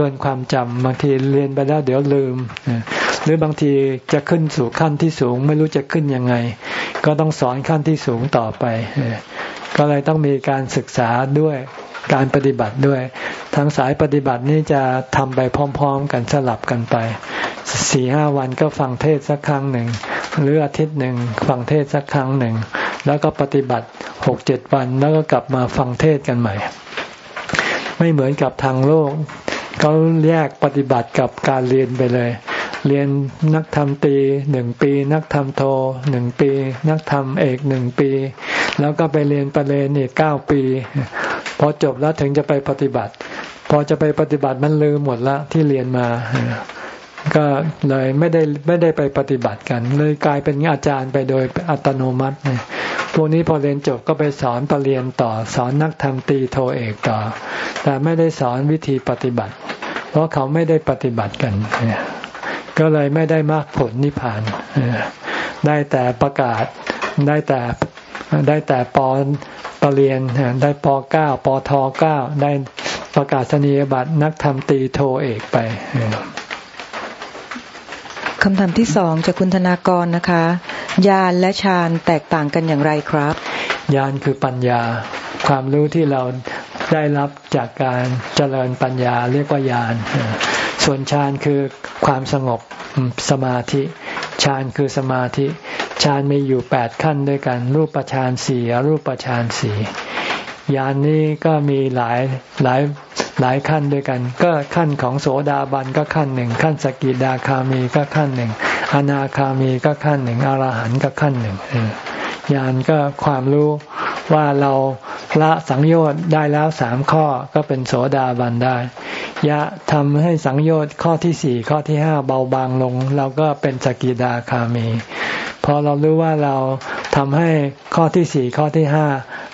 เตือนความจำบางทีเรียนไปแล้วเดี๋ยวลืม หรือบางทีจะขึ้นสู่ขั้นที่สูง ไม่รู้จะขึ้นยังไง ก็ต้องสอนขั้นที่สูงต่อไป ก็เลยต้องมีการศึกษาด้วยการปฏิบัติด้วย ทางสายปฏิบัตินี้จะทำไปพร้อม ๆ กันสลับกันไปสี่ห้าวันก็ฟังเทศสักครั้งหนึ่งหรืออาทิตย์หนึ่งฟังเทศสักครั้งหนึ่งแล้วก็ปฏิบัติหกเจ็ดวันแล้วก็กลับมาฟังเทศกันใหม่ ไม่เหมือนกับทางโลก เขาแยกปฏิบัติกับการเรียนไปเลย เรียนนักธรรมตีหนึ่งปี นักธรรมโทหนึ่งปี นักธรรมเอกหนึ่งปี แล้วก็ไปเรียนประเรียนอีกเก้าปีพอจบแล้วถึงจะไปปฏิบัติ พอจะไปปฏิบัติมันลืมหมดละที่เรียนมา ก็เลยไม่ได้ไม่ได้ไปปฏิบัติกัน เลยกลายเป็นอาจารย์ไปโดยอัตโนมัติเนี่ยพวกนี้พอเรียนจบก็ไปสอนปรริญญาต่อ สอนนักธรรมตีโทเอกต่อ แต่ไม่ได้สอนวิธีปฏิบัติ เพราะเขาไม่ได้ปฏิบัติกันก็เลยไม่ได้มากผลนิพพานได้แต่ประกาศได้แต่ได้แต่ปอปรริญญาได้ปอเก้าปอทเก้าได้ประกาศนียบัตรนักธรรมตีโทเอกไป คำถามที่สองจากคุณธนากรนะคะญาณและฌานแตกต่างกันอย่างไรครับญาณคือปัญญา ความรู้ที่เราได้รับจากการเจริญปัญญาเรียกว่าญาณส่วนฌานคือความสงบสมาธิฌานคือสมาธิฌานมีอยู่แปดขั้นด้วยกัน รูปฌานสี่รูปฌานสี่ยานนี้ก็มีหลายหลาย หลายขั้นด้วยกัน ก็ขั้นของโสดาบันก็ขั้นหนึ่ง ขั้นสกิดาคามีก็ขั้นหนึ่งอนาคามีก็ขั้นหนึ่งอรหันต์ก็ขั้นหนึ่งยานก็ความรู้ว่าเราละสังโยชน์ได้แล้วสามข้อก็เป็นโสดาบันได้ ยะทำให้สังโยชน์ข้อที่สี่ข้อที่ห้าเบาบางลง เราก็เป็นสกิดาคามีพอเรารู้ว่าเราทำให้ข้อที่สี่ข้อที่ห้า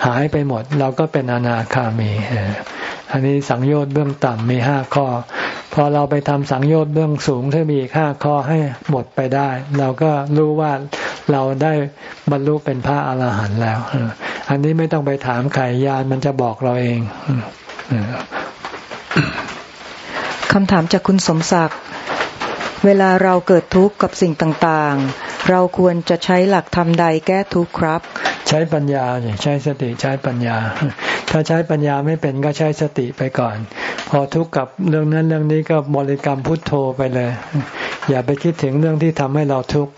หายไปหมด เราก็เป็นอนาคามี อันนี้สังโยชน์เบื้องต่ำมีห้าข้อ พอเราไปทำสังโยชน์เบื้องสูงที่มีห้าข้อให้หมดไปได้ เราก็รู้ว่าเราได้บรรลุเป็นพระอรหันต์แล้ว อันนี้ไม่ต้องไปถามใครยานมันจะบอกเราเองคำถามจากคุณสมศักดิ์ เวลาเราเกิดทุกข์กับสิ่งต่างๆ เราควรจะใช้หลักธรรมใดแก้ทุกข์ครับ ใช้ปัญญาใช้สติใช้ปัญญา ถ้าใช้ปัญญาไม่เป็นก็ใช้สติไปก่อน พอทุกข์กับเรื่องนั้นเรื่องนี้ก็บริกรรมพุทโธไปเลย อย่าไปคิดถึงเรื่องที่ทำให้เราทุกข์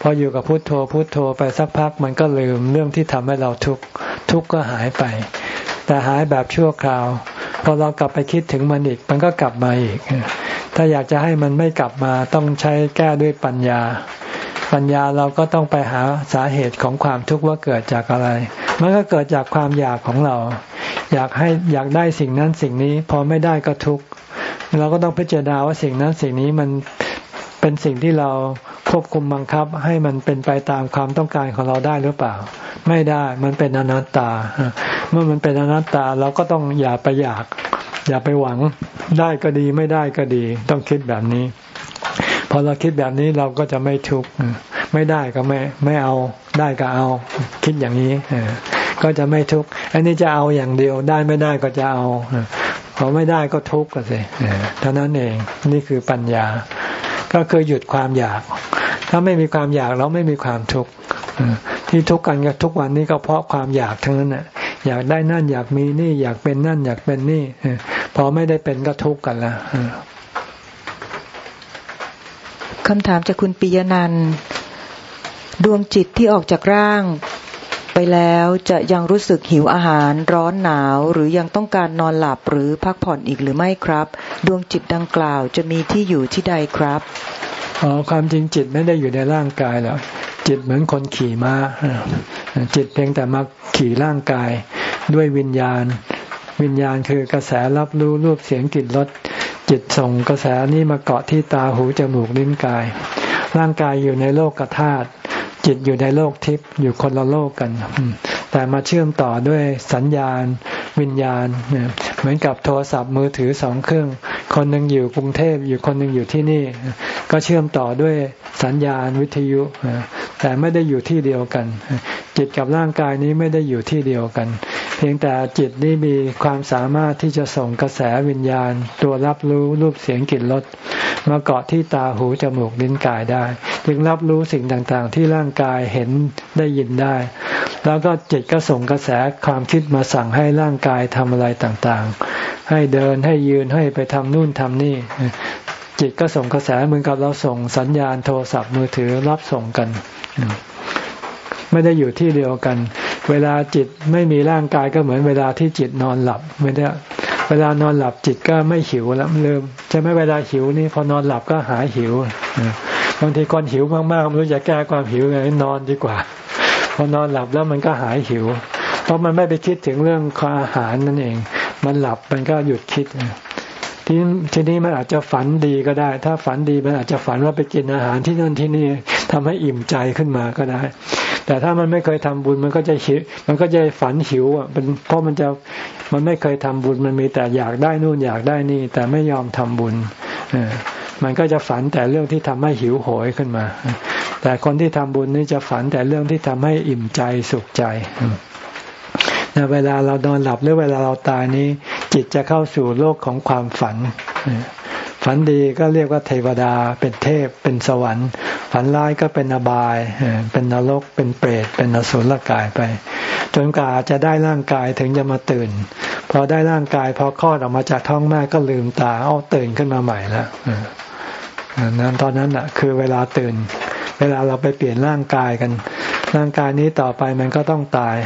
พออยู่กับพุทโธพุทโธไปสักพักมันก็ลืมเรื่องที่ทำให้เราทุกข์ทุกข์ก็หายไป แต่หายแบบชั่วคราวพอเรากลับไปคิดถึงมันอีก มันก็กลับมาอีก ถ้าอยากจะให้มันไม่กลับมาต้องใช้แก้ด้วยปัญญา ปัญญาเราก็ต้องไปหาสาเหตุของความทุกข์ว่าเกิดจากอะไร มันก็เกิดจากความอยากของเรา อยากให้อยากได้สิ่งนั้นสิ่งนี้ พอไม่ได้ก็ทุกข์เราก็ต้องพิจารณาว่าสิ่งนั้นสิ่งนี้มันเป็นสิ่งที่เราควบคุมบังคับให้มันเป็นไปตามความต้องการของเราได้หรือเปล่า ไม่ได้มันเป็นอนัตตา เมื่อมันเป็นอนัตตาเราก็ต้องอย่าไปอยาก อย่าไปหวังได้ก็ดีไม่ได้ก็ดี ต้องคิดแบบนี้ อเราคิดแบบนี้เราก็จะไม่ทุกข์ไม่ได้ก็ไม่ไม่เอาได้ก็เอา คิดอย่างนี้ก็จะไม่ทุกข์อันนี้จะเอาอย่างเดียวได้ไม่ได้ก็จะเอาพอไม่ได้ก็ทุกข์ก็สิเท่านั้นเองนี่คือปัญญา ก็คือหยุดความอยาก ถ้าไม่มีความอยากเราไม่มีความทุกข์ที่ทุกข์กันกับทุกวันนี้ก็เพราะความอยากทั้งนั้นน่ะอยากได้นั่นอยากมีนี่อยากเป็นนั่นอยากเป็นนี่พอไม่ได้เป็นก็ทุกข์กันละ คำถามจากคุณปิยนันดวงจิตที่ออกจากร่างไปแล้วจะยังรู้สึกหิวอาหารร้อนหนาว หรือยังต้องการนอนหลับหรือพักผ่อนอีกหรือไม่ครับ ดวงจิตดังกล่าวจะมีที่อยู่ที่ใดครับอ๋อความจริงจิตไม่ได้อยู่ในร่างกายหรอกจิตเหมือนคนขี่ม้า จิตเพียงแต่มาขี่ร่างกายด้วยวิญญาณ วิญญาณคือกระแสรับรู้รูปเสียงกลิ่นรส จิตส่งกระแสนี้มาเกาะที่ตาหูจมูกลิ้นกาย ร่างกายอยู่ในโลกกธาตุจิตอยู่ในโลกทิพย์อยู่คนละโลกกัน แต่มาเชื่อมต่อด้วยสัญญาณ วิญญาณ เหมือนกับโทรศัพท์มือถือสองเครื่อง คนหนึ่งอยู่กรุงเทพอยู่คนหนึ่งอยู่ที่นี่ ก็เชื่อมต่อด้วยสัญญาณวิทยุ แต่ไม่ได้อยู่ที่เดียวกัน จิตกับร่างกายนี้ไม่ได้อยู่ที่เดียวกัน เพียงแต่จิตนี้มีความสามารถที่จะส่งกระแสวิญญาณ ตัวรับรู้รูปเสียงกลิ่นรสมาเกาะที่ตาหูจมูกลิ้นกายได้ จึงรับรู้สิ่งต่างๆ ที่ร่างกายเห็นได้ยินได้ แล้วก็จิตก็ส่งกระแสความคิดมาสั่งให้ร่างกายทำอะไรต่างๆ ให้เดินให้ยืนให้ไปทำนู่นทำนี่ จิตก็ส่งกระแสเหมือนกับเราส่งสัญญาณโทรศัพท์มือถือรับส่งกัน ไม่ได้อยู่ที่เดียวกัน เวลาจิตไม่มีร่างกายก็เหมือนเวลาที่จิตนอนหลับไม่ได้เวลานอนหลับจิตก็ไม่หิวแล้วเริ่มจะไม่เวลาหิวนี่พอนอนหลับก็หายหิวบางทีคนหิวมากๆไม่รู้จะแก้ความหิวไงนอนดีกว่า พอนอนหลับแล้วมันก็หายหิว เพราะมันไม่ไปคิดถึงเรื่องอาหารนั่นเอง มันหลับมันก็หยุดคิดทีทีนี้มันอาจจะฝันดีก็ได้ ถ้าฝันดีมันอาจจะฝันว่าไปกินอาหารที่นั่นที่นี่ทำให้อิ่มใจขึ้นมาก็ได้ แต่ถ้ามันไม่เคยทำบุญมันก็จะหิวมันก็จะฝันหิวอะเพราะมันจะมันไม่เคยทำบุญมันมีแต่อยากได้นู่นอยากได้นี่ แต่ไม่ยอมทำบุญเอมันก็จะฝันแต่เรื่องที่ทำให้หิวโหยขึ้นมา แต่คนที่ทำบุญนี่จะฝันแต่เรื่องที่ทำให้อิ่มใจสุขใจเวลาเรานอนหลับหรือเวลาเราตายนี้ จิตจะเข้าสู่โลกของความฝัน ฝันดีก็เรียกว่าเทวดา เป็นเทพ เป็นสวรรค์ ฝันร้ายก็เป็นอบาย เป็นนรก เป็นเปรต เป็นอสุรกายไป จนกว่าจะได้ร่างกายถึงจะมาตื่น พอได้ร่างกายพอคลอดออกมาจากท้องแม่ก็ลืมตา เอาตื่นขึ้นมาใหม่แล้วนั้นตอนนั้นอะ คือเวลาตื่น เวลาเราไปเปลี่ยนร่างกายกัน ร่างกายนี้ต่อไปมันก็ต้องตาย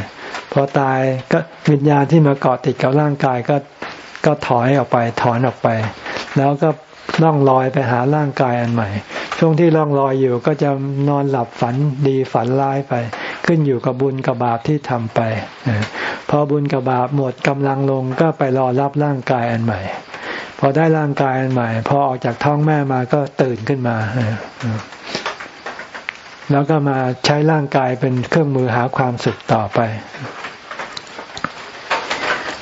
พอตายก็วิญญาณที่มาเกาะติดกับร่างกายก็ก็ถอยออกไปถอนออกไป แล้วก็ล่องลอยไปหาร่างกายอันใหม่ ช่วงที่ล่องลอยอยู่ก็จะนอนหลับฝันดีฝันร้ายไป ขึ้นอยู่กับบุญกับบาปที่ทำไปพอบุญกับบาปหมดกำลังลงก็ไปรอรับร่างกายอันใหม่ พอได้ร่างกายอันใหม่ พอออกจากท้องแม่มาก็ตื่นขึ้นมา แล้วก็มาใช้ร่างกายเป็นเครื่องมือหาความสุขต่อไป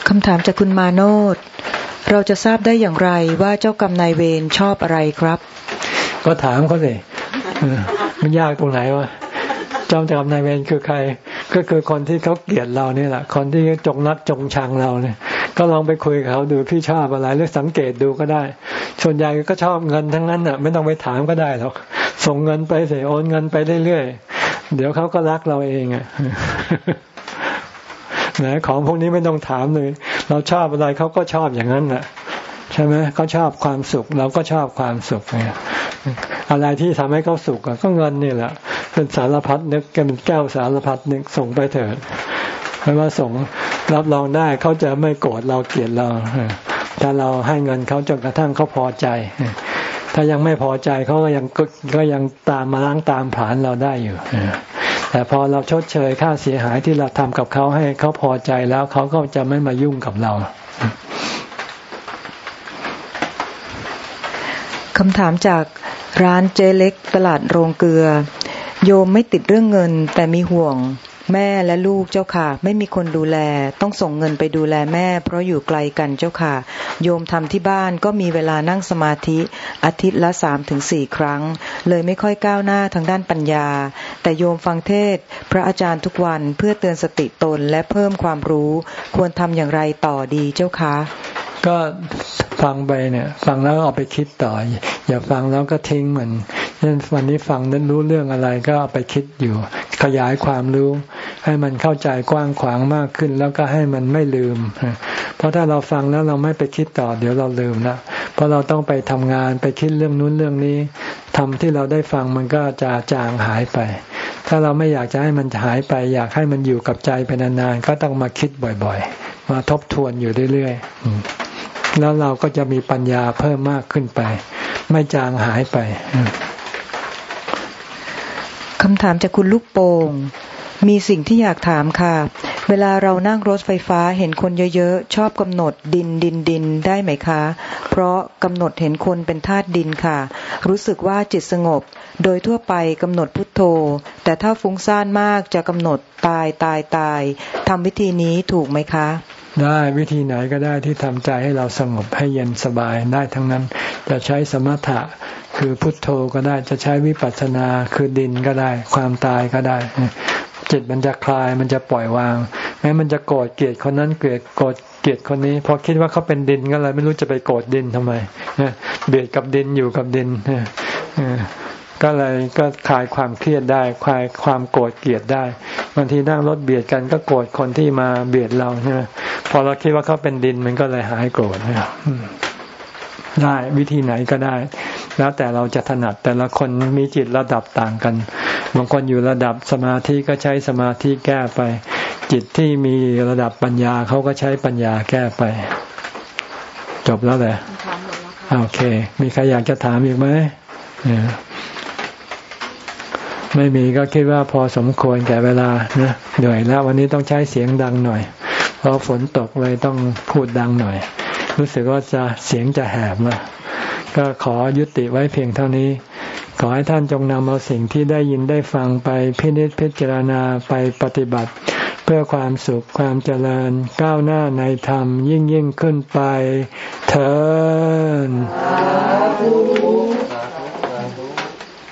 คำถามจากคุณมาโนดเราจะทราบได้อย่างไรว่าเจ้ากรรมนายเวรชอบอะไรครับ ก็ถามเขาสิมันยากตรงไหนวะเจ้ากรรมนายเวรคือใคร ก็คือคนที่เขาเกลียดเราเนี่ยแหละคนที่จงนักจงชังเราเนี่ย ก็ลองไปคุยกับเขาดูพี่ชอบอะไรหรือสังเกตดูก็ได้ ส่วนใหญ่ก็ชอบเงินทั้งนั้นอะ ไม่ต้องไปถามก็ได้หรอก ส่งเงินไปเสียโอนเงินไปเรื่อยๆ เดี๋ยวเขาก็รักเราเองอะนะของพวกนี้ไม่ต้องถามเลย เราชอบอะไรเขาก็ชอบอย่างนั้นแหละใช่ไหมเขาชอบความสุข เราก็ชอบความสุขเนี่ยอะไรที่ทำให้เขาสุขก็เงินนี่แหละ เป็นสารพัดนึกเป็นแก้วสารพัดนึกส่งไปเถิดไม่ว่าส่งรับรองได้เขาจะไม่โกรธเราเกลียดเราถ้าเราให้เงินเขาจนกระทั่งเขาพอใจ ถ้ายังไม่พอใจเขาก็ยังก็ยังตามมาล้างตามผานเราได้อยู่แต่พอเราชดเชยค่าเสียหายที่เราทำกับเขาให้เขาพอใจแล้วเขาก็จะไม่มายุ่งกับเราคำถามจากร้านเจเล็กตลาดโรงเกลือ โยมไม่ติดเรื่องเงินแต่มีห่วง แม่และลูกเจ้าค่ะ ไม่มีคนดูแล ต้องส่งเงินไปดูแลแม่ เพราะอยู่ไกลกันเจ้าค่ะ โยมทำที่บ้านก็มีเวลานั่งสมาธิ อาทิตย์ละสามถึงสี่ครั้ง เลยไม่ค่อยก้าวหน้าทางด้านปัญญา แต่โยมฟังเทศ พระอาจารย์ทุกวันเพื่อเตือนสติตนและเพิ่มความรู้ ควรทำอย่างไรต่อดีเจ้าค่ะ ก็ฟังไปเนี่ย ฟังแล้วเอาไปคิดต่อ อย่าฟังแล้วก็ทิ้งมันเช่นวันนี้ฟังนั้นรู้เรื่องอะไรก็เอาไปคิดอยู่ ขยายความรู้ ให้มันเข้าใจกว้างขวางมากขึ้น แล้วก็ให้มันไม่ลืม เพราะถ้าเราฟังแล้วเราไม่ไปคิดต่อ เดี๋ยวเราลืมละเพราะเราต้องไปทำงานไปคิดเรื่องนู้นเรื่องนี้ทำที่เราได้ฟังมันก็จะจางหายไป ถ้าเราไม่อยากจะให้มันหายไป อยากให้มันอยู่กับใจไปนานๆก็ต้องมาคิดบ่อยๆ มาทบทวนอยู่เรื่อยๆ แล้วเราก็จะมีปัญญาเพิ่มมากขึ้นไป ไม่จางหายไปคำถามจากคุณลูกโป่งมีสิ่งที่อยากถามค่ะ เวลาเรานั่งรถไฟฟ้าเห็นคนเยอะๆ ชอบกำหนดดินดินดินได้ไหมคะ เพราะกำหนดเห็นคนเป็นธาตุดินค่ะ รู้สึกว่าจิตสงบ โดยทั่วไปกำหนดพุทโธ แต่ถ้าฟุ้งซ่านมากจะกำหนดตายตายตายทำวิธีนี้ถูกไหมคะ ได้วิธีไหนก็ได้ที่ทำใจให้เราสงบให้เย็นสบายได้ทั้งนั้น จะใช้สมถะคือพุทโธก็ได้จะใช้วิปัสสนาคือดินก็ได้ ความตายก็ได้ จิตมันจะคลายมันจะปล่อยวาง แม้มันจะโกรธเกลียดคนนั้นเกลียดโกรธเกลียดคนนี้พอคิดว่าเขาเป็นดินก็เลยไม่รู้จะไปโกรธดินทำไมเบียดกับดินอยู่กับดิน ก็เลยก็คลายความเครียดได้คลายความโกรธเกลียดได้บางทีนั่งรถเบียดกันก็โกรธคนที่มาเบียดเราใช่ไหมพอเราคิดว่าเขาเป็นดินมันก็เลยหายโกรธได้วิธีไหนก็ได้ แล้วแต่เราจะถนัดแต่ละคนมีจิตระดับต่างกันบางคนอยู่ระดับสมาธิก็ใช้สมาธิแก้ไป จิตที่มีระดับปัญญาเขาก็ใช้ปัญญาแก้ไป จบแล้วแหละโอเค มีใครอยากจะถามอีกไหม ไม่มีก็คิดว่าพอสมควรแก่เวลานะเหนื่อยแล้ววันนี้ต้องใช้เสียงดังหน่อย เพราะฝนตกเลยต้องพูดดังหน่อย รู้สึกว่าจะเสียงจะแหบนะก็ขอยุติไว้เพียงเท่านี้ ขอให้ท่านจงนำเอาสิ่งที่ได้ยินได้ฟังไปพินิจพิจารณาไปปฏิบัติ เพื่อความสุขความเจริญก้าวหน้าในธรรมยิ่งยิ่งขึ้นไปเถิด